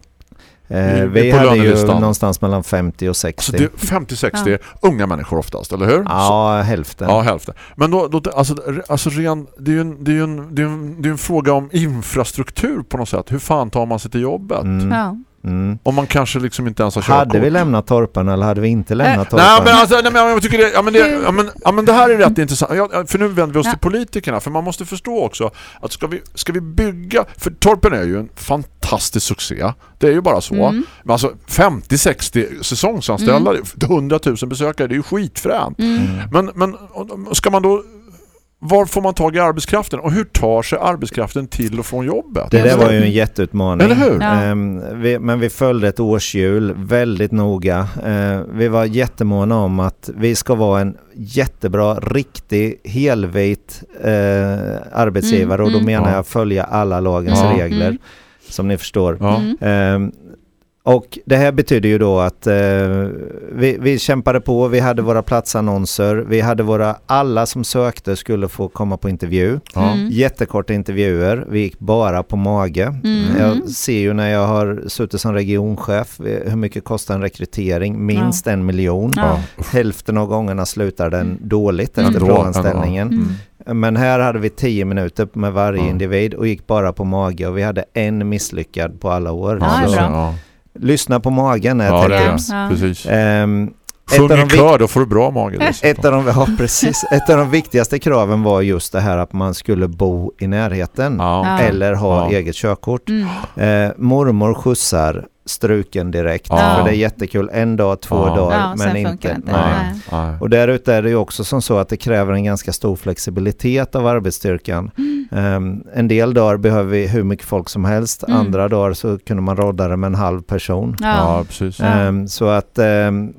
Eh, vi på hade ju någonstans mellan 50 och 60. Alltså det är 50-60 unga människor oftast, eller hur? Så, Ja, hälften. ja, hälften. Men då, då alltså, alltså ren, det är ju en, det är en, det är en, det är en fråga om infrastruktur på något sätt. Hur fan tar man sig till jobbet? Mm. Ja. Mm. Om man kanske liksom inte ens har körkort. Hade vi lämnat Torpen eller hade vi inte lämnat Torpen? Nej men alltså, nej, men jag tycker det, ja, men det, ja, men, ja, men det här är rätt intressant. Ja, för nu vänder vi oss Ja. till politikerna. För man måste förstå också att ska vi, ska vi bygga... För Torpen är ju en fantastisk succé. Det är ju bara så. Mm. Men alltså 50-60 säsongsanställda, 100 000 besökare, det är ju skitfränt. Mm. Men, men ska man då... var får man tag i arbetskraften och hur tar sig arbetskraften till och från jobbet? Det där var ju en jätteutmaning. Eller hur? Ja. Ehm, vi, men vi följde ett årshjul väldigt noga. Ehm, vi var jättemåna om att vi ska vara en jättebra, riktig, helvit eh, arbetsgivare Mm, och då mm. menar Ja. jag följa alla lagens Ja. regler Mm. som ni förstår. Ja. Mm. Ehm, och det här betyder ju då att eh, vi, vi kämpade på, vi hade våra platsannonser, vi hade våra, alla som sökte skulle få komma på intervju. Ja. Mm. Jättekorta intervjuer, vi gick bara på mage. Mm. Jag ser ju när jag har suttit som regionchef eh, hur mycket kostar en rekrytering, minst en miljon. Ja. Hälften av gångerna slutar den dåligt Mm. efter Ändå, provanställningen. Mm. Men här hade vi tio minuter med varje Ja. individ och gick bara på mage och vi hade en misslyckad på alla år. Ja, Ja, lyssna på magen är ja ett det tips. Ja. Precis. Ehm, Sjung vik- kör, då får du bra mage dessutom. ett av, de, ja, precis. ett av de viktigaste kraven var just det här att man skulle bo i närheten Ja. Ja. eller ha Ja. eget körkort. Mm. Eh, mormor skjutsar struken direkt. Ja. För det är jättekul. En dag, två Ja. dagar, Ja, men inte. det inte. Nej. Nej. Och där ute är det ju också som så att det kräver en ganska stor flexibilitet av arbetsstyrkan. Ehm, en del dagar behöver vi hur mycket folk som helst. Mm. Andra dagar så kunde man rodda det med en halv person. Ja. Ja, precis. Ehm, så att ehm,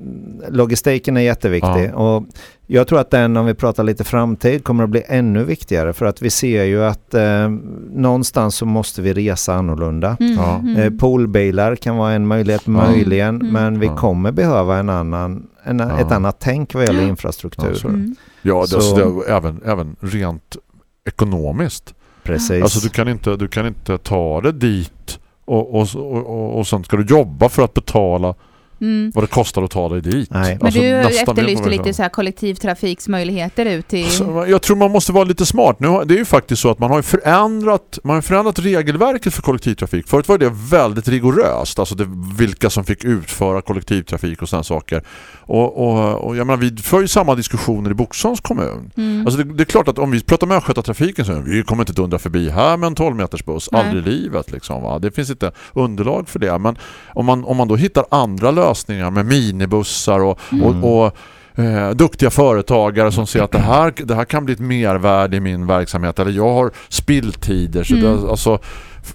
logistiken är jätteviktig. Ja. Och jag tror att den, om vi pratar lite framtid, kommer att bli ännu viktigare. För att vi ser ju att ehm, någonstans så måste vi resa annorlunda. Mm. Ja. Mm. Eh, Poolbilar kan vara en möjlighet Ja. möjligen, Mm. men vi Ja. kommer behöva en annan, en, Ja. ett annat tänk vad gäller infrastruktur. Ja, så är det. Mm. Ja, det, Så- alltså, det, även, även rent ekonomiskt. Precis. Alltså du kan inte, du kan inte ta det dit och, och, och, och, och sen ska du jobba för att betala Mm. vad det kostar att ta dig dit. Nej. Men Alltså, du efterlyste lite så här kollektivtrafiksmöjligheter ut till... Så jag tror man måste vara lite smart. Nu, det är ju faktiskt så att man har förändrat, man har förändrat regelverket för kollektivtrafik. Förut var det väldigt rigoröst. Alltså det, vilka som fick utföra kollektivtrafik och sådana saker. Och, och, och jag menar, vi för ju samma diskussioner i Boxholms kommun. Mm. Alltså det, det är klart att om vi pratar med Östgötatrafiken så vi kommer inte att undra förbi här med en 12 meters buss. Nej. Aldrig i livet liksom, va? Det finns inte underlag för det. Men om man, om man då hittar andra lösningar med minibussar och, Mm. och, och eh, duktiga företagare som ser att det här, det här kan bli ett mervärde i min verksamhet eller jag har spilltider så Mm. det, alltså,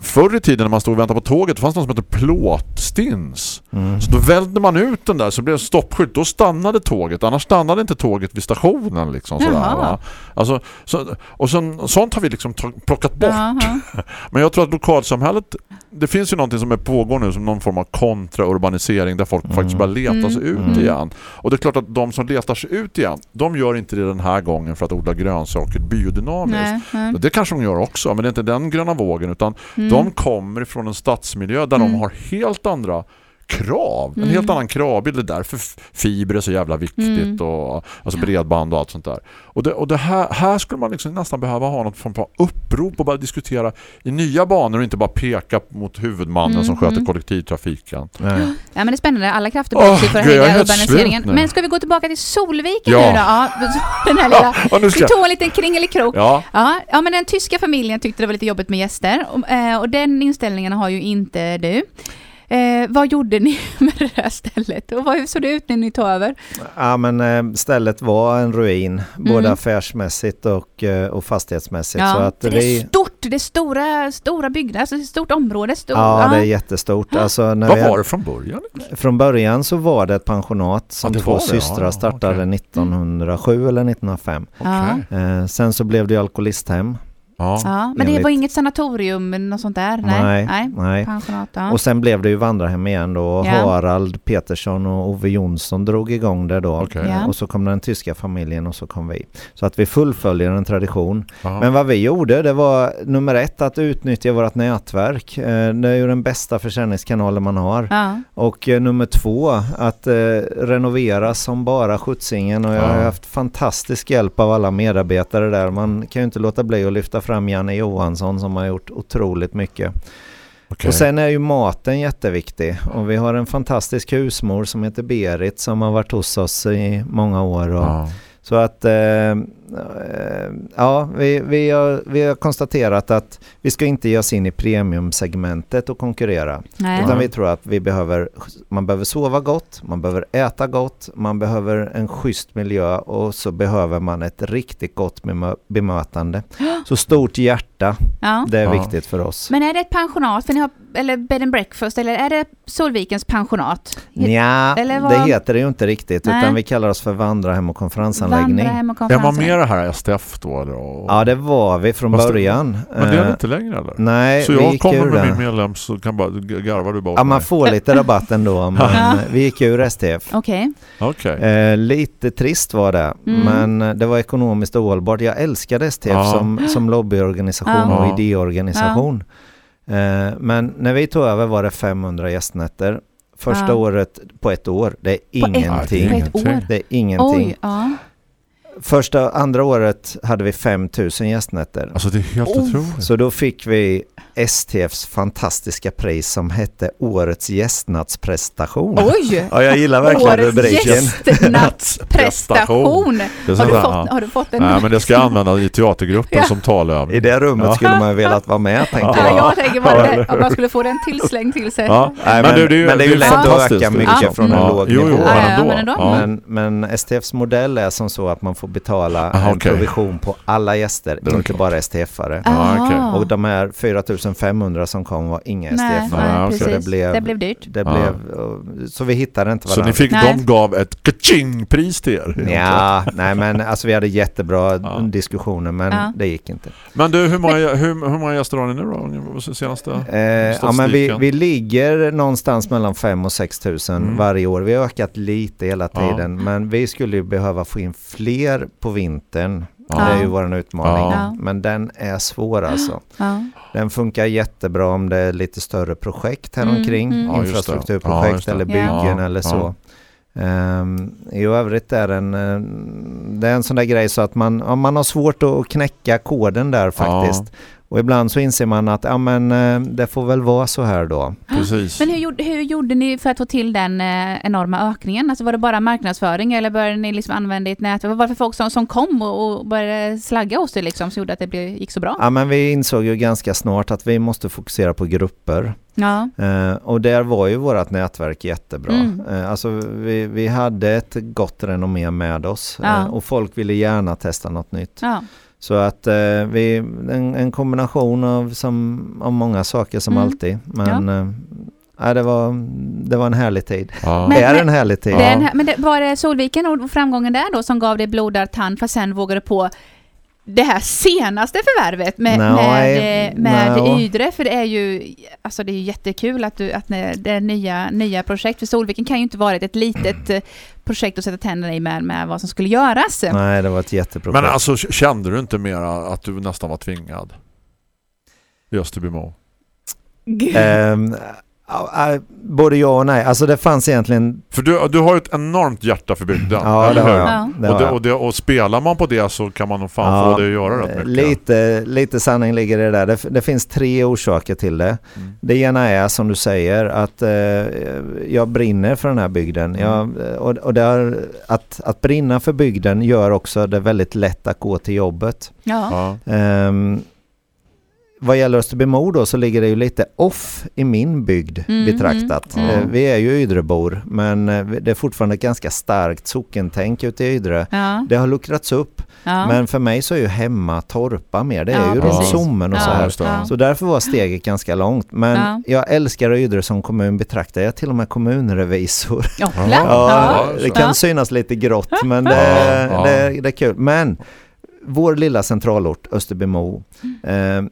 förr i tiden när man stod och väntade på tåget fanns det något som hette plåtstins Mm. så då välde man ut den där så blev det stoppskylt. Då stannade tåget. Annars stannade inte tåget vid stationen. Liksom, sådär, va? Alltså, så, och sen, sånt har vi liksom plockat bort. Men jag tror att lokalsamhället det finns ju någonting som är pågår nu som någon form av kontraurbanisering där folk Mm. faktiskt börjar leta sig Mm. ut Mm. igen. Och det är klart att de som letar sig ut igen, de gör inte det den här gången för att odla grönsaker biodynamiskt. Nej. Det kanske de gör också, men det är inte den gröna vågen utan Mm. de kommer ifrån en stadsmiljö där Mm. de har helt andra krav. En Mm. helt annan kravbild. Det är därför fiber är så jävla viktigt Mm. och alltså bredband och allt sånt där. Och det, och det här, här skulle man liksom nästan behöva ha något form av upprop och bara diskutera i nya banor och inte bara peka mot huvudmannen Mm, som sköter mm. kollektivtrafiken. Nej. Ja men det är spännande, alla krafter behövs för att hejda urbaniseringen. Men ska vi gå tillbaka till Solviken Ja. nu då? Ja, den här lilla... och nu ska Vi tog en liten kringelikrok. Ja, Ja, ja, men den tyska familjen tyckte det var lite jobbigt med gäster och, eh, och den inställningen har ju inte du. Eh, vad gjorde ni med det här stället och vad såg det ut när ni tog över? Ja men eh, stället var en ruin, både Mm. affärsmässigt och, eh, och fastighetsmässigt. så Ja, att för det är vi, stort, det är stora, stora byggnader, alltså ett stort område. Stor, ja, det är jättestort. Alltså, när vad vi var det från början? Från början så var det ett pensionat som Ja, två systrar ja, startade okej. 1907 eller 1905. Ja. Okej. Eh, sen så blev det alkoholisthem. Ja. Ja, men det Enligt- var inget sanatorium eller något sånt där? Nej. Nej, Nej. nej. Pensionat, ja. Och sen blev det ju vandrarhem igen då. Och Ja. Harald Petersson och Ove Jonsson drog igång det då. Okej. Ja. Och så kom den tyska familjen och så kom vi. Så att vi fullföljer en tradition. Ja. Men vad vi gjorde det var nummer ett att utnyttja vårt nätverk. Eh, Det är ju den bästa försäljningskanalen man har. ja. Och eh, nummer två att eh, renovera som bara skjutsingen och jag har haft fantastisk hjälp av alla medarbetare där. Man kan ju inte låta bli att lyfta fram Janne Johansson som har gjort otroligt mycket. Okej. Och sen är ju maten jätteviktig och vi har en fantastisk husmor som heter Berit som har varit hos oss i många år. Och, ja. Så att eh, ja, vi, vi, har, vi har konstaterat att vi ska inte ge oss in i premiumsegmentet och konkurrera. Nej. Utan vi tror att vi behöver, man behöver sova gott, man behöver äta gott, man behöver en schysst miljö och så behöver man ett riktigt gott bemö- bemötande. Så stort hjärta, Ja. det är Ja. viktigt för oss. Men är det ett pensionat, för ni har, eller bed and breakfast, eller är det Solvikens pensionat? Vad- det heter det ju inte riktigt Nej. utan vi kallar oss för vandrarhem och konferensanläggning. Vandrarhem och Är man konferenser. med i det här STF då? Eller? Och- Ja, det var vi från Fast det- början. Men det är det Eh, inte längre eller? Nej, Så jag kommer med det. min medlem så kan bara garvar du bara Ja, man mig. får lite rabatt ändå, men vi gick ur STF. Okej. Okej. Eh, lite trist var det, Mm. men eh, det var ekonomiskt ohållbart. Jag älskade STF Ja. som, som lobbyorganisation Ja. och Ja. idéorganisation. Eh, men när vi tog över var det 500 gästnätter. Första Ja. året på ett år, det är På ett- ingenting. På ett år? Det är ingenting. Oj, ja. Första, andra året hade vi 5000 gästnätter. Alltså det är helt Oh. otroligt. Så då fick vi STFs fantastiska pris som hette Årets gästnattsprestation. Oj! Ja, jag gillar verkligen Årets rubriken. gästnattsprestation. Det är Har fått, har du fått en? Nej men det ska jag använda i teatergruppen Ja. som talövning. I det rummet Ja. skulle man ju velat vara med, tänker Ja, jag. jag tänker bara det, om man skulle få den tillslängd till sig. Ja. Nej, Men men, det- är ju- men det är ju lätt att öka mycket från en Ja. låg Jo, jo, nivå. Ja, men men. Men, STFs modell är som så att man får betala Aha, en okej. provision på alla gäster, inte bara STF-are. Okej. Och de här 4500 som kom var inga Nej. Ja, nej okej. Så precis. det blev, det blev dyrt. det blev, så vi hittade inte Så varandra. ni fick, Nej. de gav ett kaching-pris till er? Ja, nej men alltså vi hade jättebra diskussioner men Ja. det gick inte. Men du, hur många, hur, hur många gäster har ni nu då? Senaste? Eh, ja, men vi, vi ligger någonstans mellan 5 och 6 tusen Mm. varje år. Vi har ökat lite hela Ja. tiden men vi skulle ju behöva få in fler på vintern. Ja. Det är ju vår utmaning. Ja. Men den är svår alltså. Ja. Den funkar jättebra om det är lite större projekt här Mm, omkring. mm. Infrastrukturprojekt eller byggen Ja. eller Ja. så. Ehm, I övrigt är den, eh, det är en sån där grej så att man, ja, man har svårt att knäcka koden där faktiskt. Och ibland så inser man att ja, men, eh, det får väl vara så här då. Precis. Men hur gjorde, hur gjorde ni för att få till den eh, enorma ökningen? Alltså var det bara marknadsföring eller började ni liksom använda ett nätverk? Vad var det för folk som, som kom och, och började slagga hos er liksom, som gjorde att det blev, gick så bra? Ja, men vi insåg ju ganska snart att vi måste fokusera på grupper. Ja. Eh, och där var ju vårt nätverk jättebra. Mm. Eh, alltså vi, vi hade ett gott renommé med oss Ja. och folk ville gärna testa något nytt. ja. Så att eh, vi, en, en kombination av, som, av många saker som Mm. alltid. Men eh, ja, det, var, det var en härlig tid. Ja. Men- det är en härlig tid. Ja. Den här, men det, var det Solviken och framgången där då som gav dig blodad tand för att sen vågade på det här senaste förvärvet med, Nej, med, eh, med no. Ydre, för det är ju alltså det är ju jättekul att, du, att när det är nya, nya projekt, för Solviken kan ju inte vara ett litet eh, projekt att sätta tänderna i med, med vad som skulle göras. Nej, det var ett jätteprojekt. Men alltså kände du inte mer att du nästan var tvingad? I Österbymo? Ja, både ja och nej. Alltså det fanns egentligen... För du, du har ju ett enormt hjärta för bygden. Ja, eller hur? Ja. Det Och, det, och, det, och spelar man på det så kan man nog fan Ja, få det att göra rätt mycket. Lite, lite sanning ligger i det där. Det, det finns tre orsaker till det. Mm. Det ena är som du säger att eh, jag brinner för den här bygden. Mm. Jag, och och det har, att, att brinna för bygden gör också det väldigt lätt att gå till jobbet. Ja. Ja. Vad gäller Österbymo då så ligger det ju lite off i min bygd Mm, betraktat. mm. Eh, vi är ju Ydrebor men eh, det är fortfarande ett ganska starkt sockentänk ute i Ydre. Ja. Det har luckrats upp Ja. men för mig så är ju hemma Torpa mer. Det är Ja, ju runt Sommen och så här. det. Så därför var steget ganska långt. Men Ja. jag älskar Ydre som kommun betraktar jag till och med kommunrevisor. Ja. Det kan synas lite grått men det, ja. det, det är kul. Men vår lilla centralort Österbymo, eh,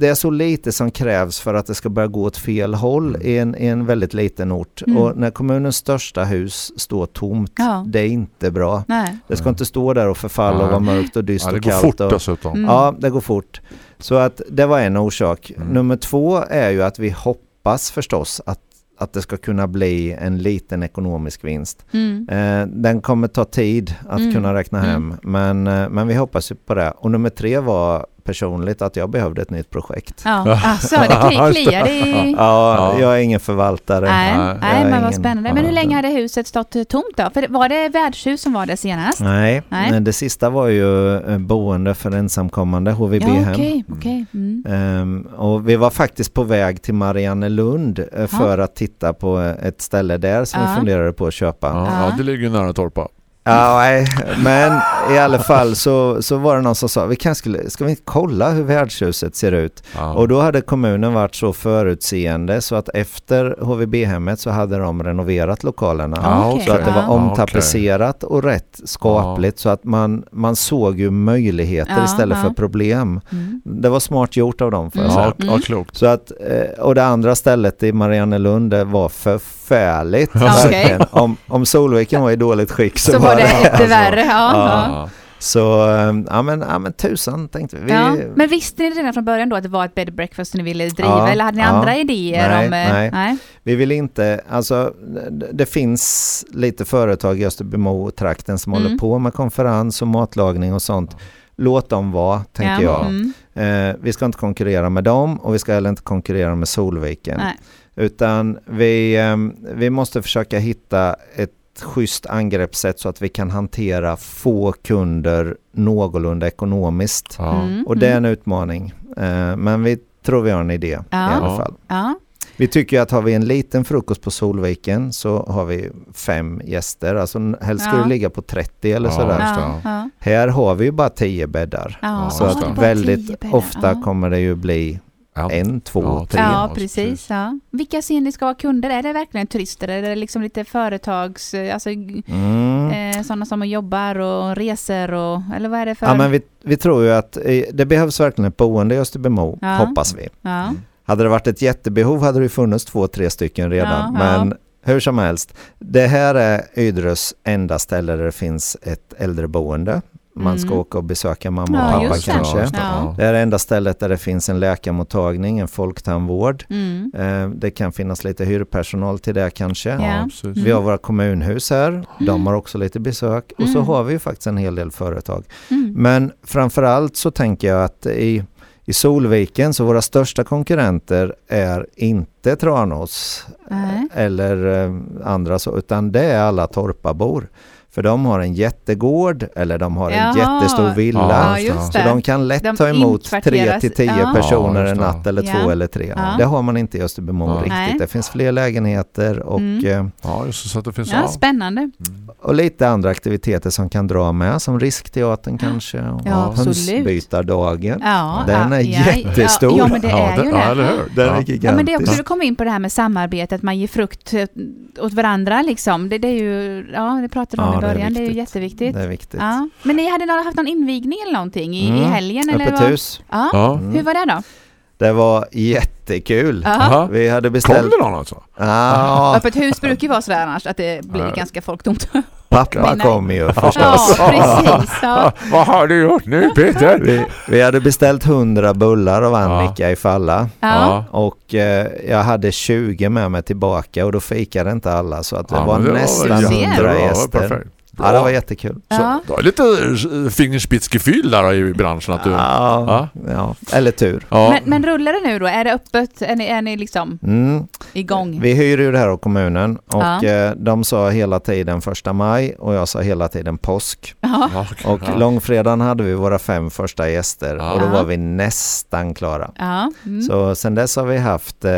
det är så lite som krävs för att det ska börja gå åt fel håll i en, i en väldigt liten ort. Mm. Och när kommunens största hus står tomt, Ja. det är inte bra. Nej. Det ska inte stå där och förfalla och vara mörkt och dyst Ja, det och går kallt. fort och, dessutom. Mm. Ja, det går fort. Så att det var en orsak. Mm. Nummer två är ju att vi hoppas förstås att, att det ska kunna bli en liten ekonomisk vinst. Mm. Eh, den kommer ta tid att Mm. kunna räkna Mm. hem, men, eh, men vi hoppas ju på det. Och nummer tre var personligt att jag behövde ett nytt projekt. Ja, alltså det kli- kliar i... Ja, Ja. jag är ingen förvaltare. Nej, Nej, men vad ingen- spännande. Men hur länge hade huset stått eh, tomt då? För var det värdshus som var det senast? Nej, Nej. men det sista var ju eh, boende för ensamkommande, Ja, HVB-hem. okej, okej. Mm. Ehm, och vi var faktiskt på väg till Mariannelund eh, för att titta på ett ställe där som Ja. vi funderade på att köpa. Ja, Ja. ja, det ligger ju nära Torpa. Ja, nej, men i alla fall så, så var det någon som sa, vi kanske skulle, ska vi inte kolla hur värdshuset ser ut? Ja. Och då hade kommunen varit så förutseende så att efter HVB-hemmet så hade de renoverat lokalerna. Ja, Okej. Så att det var omtapetserat och rätt skapligt så att man, man såg ju möjligheter Ja, istället ja. för problem. Mm. Det var smart gjort av dem får jag Mm. säga. Ja, Mm. Så att, eh, och det andra stället i Mariannelund det var förfärligt. Verkligen. Om, om Solviken var i dåligt skick så, Så var det lite alltså. värre. Ja, ja. Ja. Så eh, ja men, ja men tusan tänkte vi. Ja. Men visste ni redan från början då att det var ett bed breakfast ni ville driva? Ja, eller hade ni ja. andra idéer Nej, om... eh, nej. nej. Vi vill inte, alltså det- det finns lite företag i Österbymo-trakten som Mm. håller på med konferens och matlagning och sånt. Låt dem vara, tänker Ja, jag. mm. Eh, vi ska inte konkurrera med dem och vi ska heller inte konkurrera med Solviken. Nej. Utan vi, eh, vi måste försöka hitta ett schysst angreppssätt så att vi kan hantera få kunder någorlunda ekonomiskt. Ja. Mm, Och det är mm. en utmaning. Eh, men vi tror vi har en idé Ja. i alla fall. Ja. Vi tycker att har vi en liten frukost på Solviken så har vi fem gäster. Alltså helst ska Ja. det ligga på 30 eller Ja. sådär. Här har vi ju bara 10 bäddar. Ja. Så att tio väldigt bäddar. ofta Ja. kommer det ju bli Ja. en, två, Ja, tre. Ja, precis. Ja. Vilka ser ni ska vara kunder? Är det verkligen turister? Är det liksom lite företags... Alltså, Mm. eh, sådana som jobbar och reser och... Eller vad är det för... Ja, men vi, vi tror ju att eh, det behövs verkligen ett boende i Österbymo, Ja. hoppas vi. Ja. Hade det varit ett jättebehov hade det ju funnits två, tre stycken redan. Ja, ja. Men hur som helst, det här är Ydres enda ställe där det finns ett äldreboende. Man ska Mm. åka och besöka mamma och pappa kanske. det. Ja. Det är det enda stället där det finns en läkarmottagning, en folktandvård. Mm. Eh, Det kan finnas lite hyrpersonal till det kanske. Ja. Precis. Vi har våra kommunhus här, de har också lite besök och så Mm. har vi ju faktiskt en hel del företag. Mm. Men framförallt så tänker jag att i, i Solviken så våra största konkurrenter är inte Tranås Nej. eller eh, andra så, utan det är alla torpabor. För de har en jättegård eller de har en Jaha. jättestor villa. Ja, Så det. de kan lätt De ta emot tre till tio ja. personer Ja, en det. natt eller Ja. två eller tre. Ja. Det har man inte i Österbymo Ja. riktigt. Nej. Det finns fler lägenheter och, Mm. eh, Ja, just det, så att det finns... Ja, spännande. och lite andra aktiviteter som kan dra med som Riskteatern kanske och Ja, absolut. Hönsbytardagen. Ja, Den är ja, jättestor. Ja, ja, men det är det- ju ja, det. hur? Den Ja. är Ja, men det är också du kommer in på det här med samarbetet, man ger frukt eh, åt varandra liksom. Det, det är ju, ja det pratade vi om Ja, i det är början, det är ju viktigt. jätteviktigt. Det är viktigt. Ja. Men ni hade haft någon invigning eller någonting i, i Mm. helgen? Eller Öppet vad? hus. Ja. Ja. Mm. Hur var det då? Det var jättekul. Ja. Aha. Vi hade Kom beställt... det någon alltså? Ja, Öppet hus brukar ju vara sådär annars, att det blir Ja. ganska folktomt. pappa Nej. kom ju Ja, förstås. precis. Ja. Vad har du gjort nu Peter? Vi, vi hade beställt 100 bullar av Annika i Falla. Ja. Och eh, jag hade 20 med mig tillbaka och då fikade inte alla så att det Ja, var det var nästan jätte- 100 det var gäster. Perfekt. Ja, det var jättekul. Så, Ja. det var lite eh, fingerspitzgefühl där i branschen att du... Ja, ja, eller tur. Ja. Men, men rullar det nu då? Är det öppet? Är ni, är ni liksom Mm. igång? Vi hyr ju det här av kommunen och Ja. eh, de sa hela tiden första maj och jag sa hela tiden påsk. Ja. Ja. Och ja. långfredagen hade vi våra fem första gäster Ja. och då Ja. var vi nästan klara. Ja. Mm. Så sen dess har vi haft eh,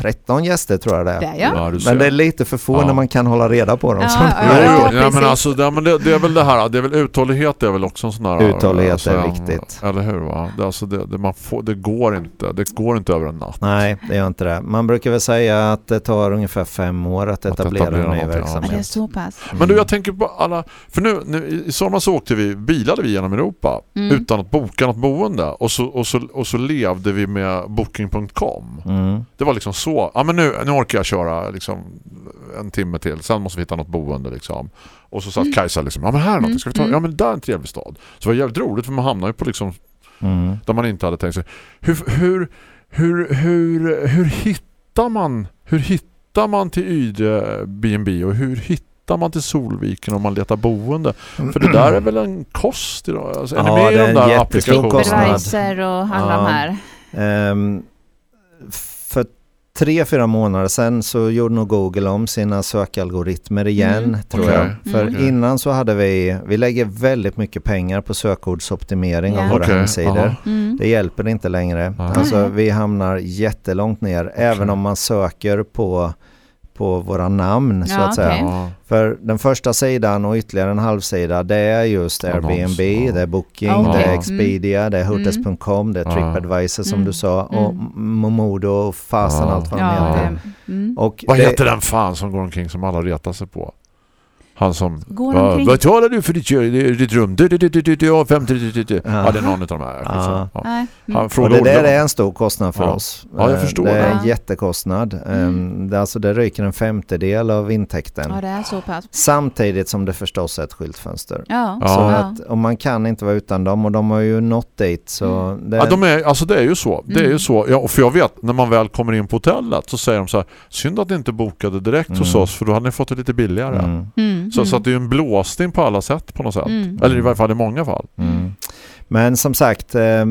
13 gäster tror jag det är. Ja. Men det är lite för få Ja. när man kan hålla reda på dem. Ja, men alltså, det, men det, det är väl det här, det är väl uthållighet det är väl också en sån där... Uthållighet är alltså, viktigt. Eller hur va? Det, alltså, det, det, man får, det går inte, det går inte över en natt. Nej, det gör inte det. Man brukar väl säga att det tar ungefär fem år att etablera, etablera en ny. Ja, det är verksamhet. så pass. Men du, jag tänker på alla... För nu, nu i- i sommar så åkte vi, bilade vi genom Europa Mm. utan att boka något boende. Och så, och så, och så levde vi med booking.com. Mm. Det var liksom så. Ja, men nu, nu orkar jag köra liksom en timme till. Sen måste vi hitta något boende liksom. Och så satt Kajsa liksom, ja men här är något. Ska vi ta? Mm. Ja men där är en trevlig stad. Så det var jävligt roligt för man hamnar ju på liksom Mm. där man inte hade tänkt sig. Hur, hur, hur, hur, hur hittar man hur hittar man till Ydre B&B och hur hittar hittar man till Solviken om man letar boende? För det där är väl en kost idag? Alltså, är ni Ja, med i det är de en där jättestor kostnad. Och alla Ja. de här. För tre, fyra månader sedan så gjorde nog Google om sina sökalgoritmer igen Mm. tror Okej. jag. För Mm. innan så hade vi, vi lägger väldigt mycket pengar på sökordsoptimering Ja. av våra Okej, hemsidor. aha. Mm. Det hjälper inte längre. Nej. Alltså vi hamnar jättelångt ner även om man söker på, på våra namn så Ja, att säga. okej. Ja. För den första sidan och ytterligare en halvsida det är just Airbnb, ja. det är Booking, Okej. det är Mm. Expedia, det är Hotels.com, det är Ja. Tripadvisor som Mm. du sa och Mm. Momodo och fasen Ja. allt vad de Ja, heter. det, mm. Och Vad det- heter den fan som går omkring som alla retar sig på? Han som... Va, vad talar du för ditt, ditt rum? Du, du, du, du, du, du, ja, fem, du, du, du. Ja. Är någon av de här. Ja. Ja. Nej. Han Mm. Och det där är en stor kostnad för Ja. oss. Ja, jag Eh, förstår det. är en jättekostnad. Mm. Det, alltså, det ryker en femtedel av intäkten. Ja, det är så pass. Samtidigt som det förstås är ett skyltfönster. Ja. Så ja. att, och man kan inte vara utan dem och de har ju nått dit. Så det, Ja, de är, alltså det är ju så. Det är ju Mm. så. Ja, och för jag vet, när man väl kommer in på hotellet så säger de så här, synd att ni inte bokade direkt hos Mm. oss för då hade ni fått det lite billigare. Mm. Så, mm. så att det är en blåsning på alla sätt på något sätt. Mm. Eller i varje fall i många fall. mm. Men som sagt, eh,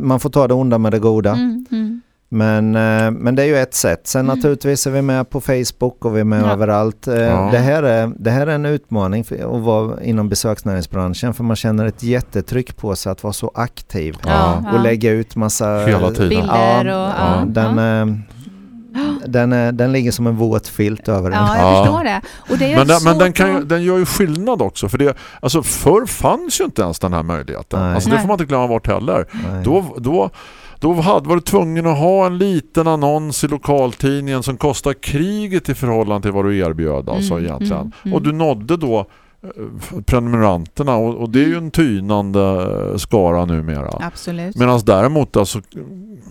man får ta det onda med det goda. Mm. Mm. Men, eh, men det är ju ett sätt. Sen Mm. naturligtvis är vi med på Facebook och vi är med Ja. överallt. Eh, Ja. Det, här är, det här är en utmaning för att vara inom besöksnäringsbranschen för man känner ett jättetryck på sig att vara så aktiv Ja, och ja. lägga ut massa Hela tiden. Bilder och... Ja, Ja, den, ja. eh, den, är, den ligger som en våt filt över den. Ja, jag Ja. förstår det. Och det Men, den, men den, kan ju, den gör ju skillnad också. För det, alltså förr fanns ju inte ens den här möjligheten. Nej. Alltså det får man inte glömma bort heller. Nej. Då, då, då hade, var du tvungen att ha en liten annons i lokaltidningen som kostar kriget i förhållande till vad du erbjöd alltså Mm, egentligen. mm, mm. Och du nådde då prenumeranterna. Och, och det är ju en tynande eh, skara numera. Absolut. Medan däremot alltså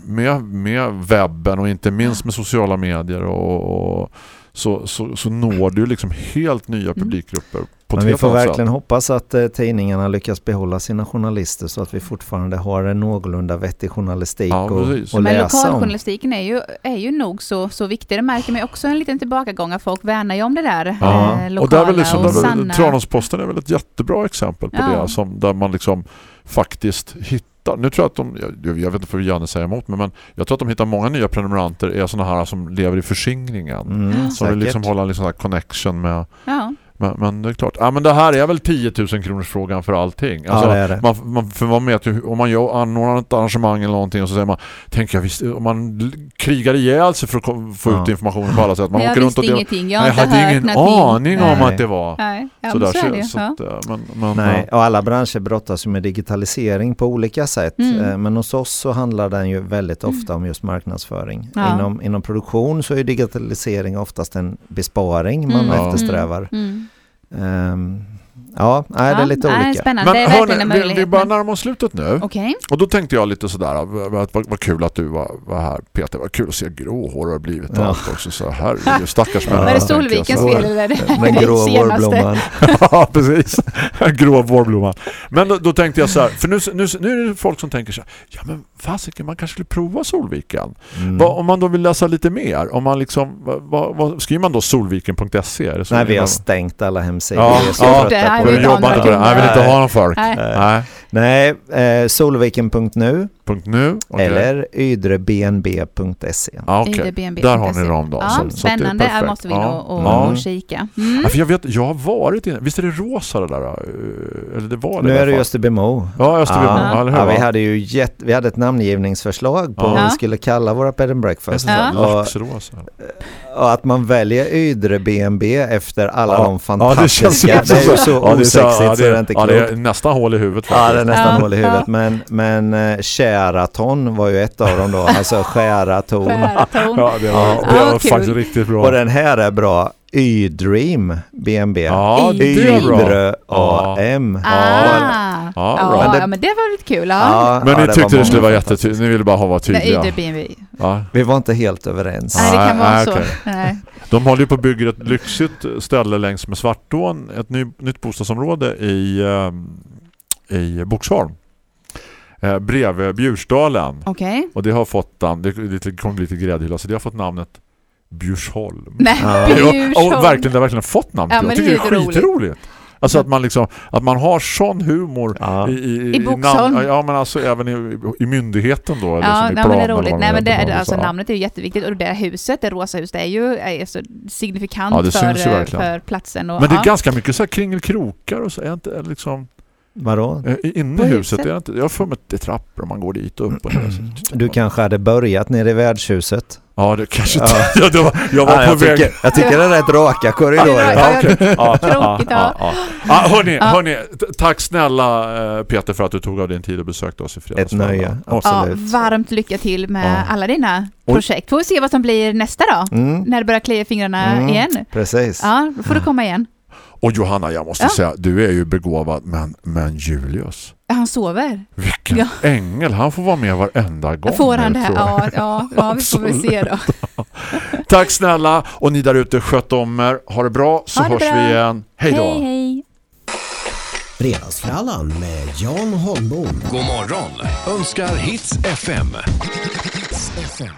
med, med webben och inte minst med sociala medier och, och så, så, så når du liksom helt nya publikgrupper på Men vi får verkligen hoppas att eh, tidningarna lyckas behålla sina journalister så att vi fortfarande har en någorlunda vettig journalistik Ja, och, precis. och Men läsa om. lokaljournalistiken är ju, är ju nog så, så viktig. Det märker man också en liten tillbakagång att folk värnar ju om det där Ja. eh, lokala och där är väl liksom, och sanna. Tranåsposten är väl ett jättebra exempel på Ja. det som, där man liksom faktiskt hittar, nu tror jag att de, jag, jag vet inte för Janne säger emot mig, men jag tror att de hittar många nya prenumeranter är sådana här som lever i förskingringen. Mm. Som säkert. vill liksom hålla en liksom här connection med Ja. Men, men det är klart, ja, men det här är väl 10 000 kronors frågan för allting. Alltså, ja, det är det. man, man, för man vet ju, om man gör, anordnar ett arrangemang eller någonting och så säger man, tänker jag visst, om man krigar ihjäl sig för att få Ja. ut information på alla sätt. Man jag åker runt och delar- ingenting, jag Nej, jag hade ingen aning om Nej. att det var Nej, ja, så det att, eh, men, men, Nej, och alla branscher brottas ju med digitalisering på olika sätt. Mm. Eh, Men hos oss så handlar den ju väldigt ofta om just marknadsföring. Ja. Inom, inom produktion så är digitalisering oftast en besparing man Mm. eftersträvar. Mm. Ehm, ja, nej, det är Ja, lite nej, olika. Spännande, men det är hörni, vi, vi börjar men- närma oss slutet nu. Okej. Och då tänkte jag lite sådär, vad, vad, vad kul att du var, var här Peter, vad kul att se gråhår har blivit Ja. allt också. Så herregud, stackars Ja. Var det Solvikens fel eller är det Den grå vårblomman. ja, precis. Grå vårblomman. Men då, då tänkte jag så här, för nu, nu, nu är det folk som tänker så här, ja men fasiken, man kanske skulle prova Solviken. Mm. Vad, om man då vill läsa lite mer, om man liksom, vad, vad, skriver man då solviken.se? Är Nej, vi har man- stängt alla hemsidor. Ja, är ja. Här vill Jag inte ha några det. Jag vill inte ha någon folk. Nej. Nej. Nej, eh, solviken.nu nu. okej. eller ydrebnb.se. Okej. IDBNB. Där har ni dem då. Ja, Så- så är spännande. Här perfekt. måste vi Ja. och, och, Ja. och kika. Mm. Ja, för jag vet, jag har varit inne. Visst är det rosa det där? eh, Eller det var det Nu är det Österbymo. Ja, Österby. Ja. Ja. vi hade ju jätt, vi hade ett namngivningsförslag på Ja. vad vi skulle kalla våra bed and breakfast. Ja. Och, och att man väljer Ydre BNB efter alla Ja. de Ja, fantastiska. det känns det är ju så Ja, det är osexigt så, ja, det är inte ja, klokt. det är nästan hål i huvudet. Ja, det är faktiskt. nästan Ja. hål i huvudet. Men, men eh, Sheraton var ju ett av dem då. Alltså skäraton. Skärton. Ja, det var, Ja. det Ja, var kul. faktiskt riktigt bra. Och den här är bra. Y-Dream BNB. Ja, det är bra. Ydre AM. Ah. Ja, Ja, ja, Men det- men det var lite kul. Ja. Ja, Men ja, ni det tyckte var det skulle vara jättetydligt. Ni ville bara ha vara Nej, tydliga. Ja. Vi var inte helt överens. Nej, det kan Nej, vara nej, så. Nej. De håller ju på att bygga ett lyxigt ställe längs med Svartån. Ett ny, nytt bostadsområde i, eh, i Boxholm. Eh, bredvid Bjursdalen. Okej. Och det har fått namn, det, det kommer bli lite gräddhylla, så det har fått namnet Bjursholm. Nej. Ja, Bjursholm. och verkligen, det har verkligen fått namn. Ja, jag tycker det det är är roligt. skitroligt. Alltså att man liksom att man har sån humor Ja. i, i, I namn, ja men alltså även i, i myndigheten då eller Ja, som i nej, plan, men det är roligt. Nej, men det är, alltså, namnet är ju jätteviktigt och det där huset, det rosa huset, är ju är så signifikant Ja, för, eh, för platsen. Och, Men det är ja. ganska mycket så här kringelkrokar och så är inte liksom Vadå? eh, inne i huset huset? är det inte. Jag har för mig är trappor och man går dit och upp och ner. Du kanske hade börjat nere i värdshuset? Ja, det kanske Ja. inte. Ja, det var, jag var Ja, på jag, väg. tycker, jag tycker det är rätt raka korridorer. Ja, okej. ja, Tråkigt, ja. ja, ja. t- tack snälla eh, Peter för att du tog av din tid och besökte oss i fredags. Ett nöje, Och- Ja, absolut. varmt lycka till med Ja. alla dina projekt. Får vi se vad som blir nästa då? Mm. När det börjar klia fingrarna Mm. igen. Precis. Ja, då får du komma igen. Och Johanna, jag måste Ja. säga, du är ju begåvad, men, men Julius, Han sover. vilken Ja. ängel. Han får vara med varenda gång. Får han nu, det här? Ja, ja, ja, vi får väl se då. Tack snälla, och ni där ute, sköt om er. Ha det bra, så Ha det hörs bra. vi igen. Hej då! Hej, hej. Fredagsfrallan med Jan Holmbom. God morgon önskar Hits FM. Hits FM.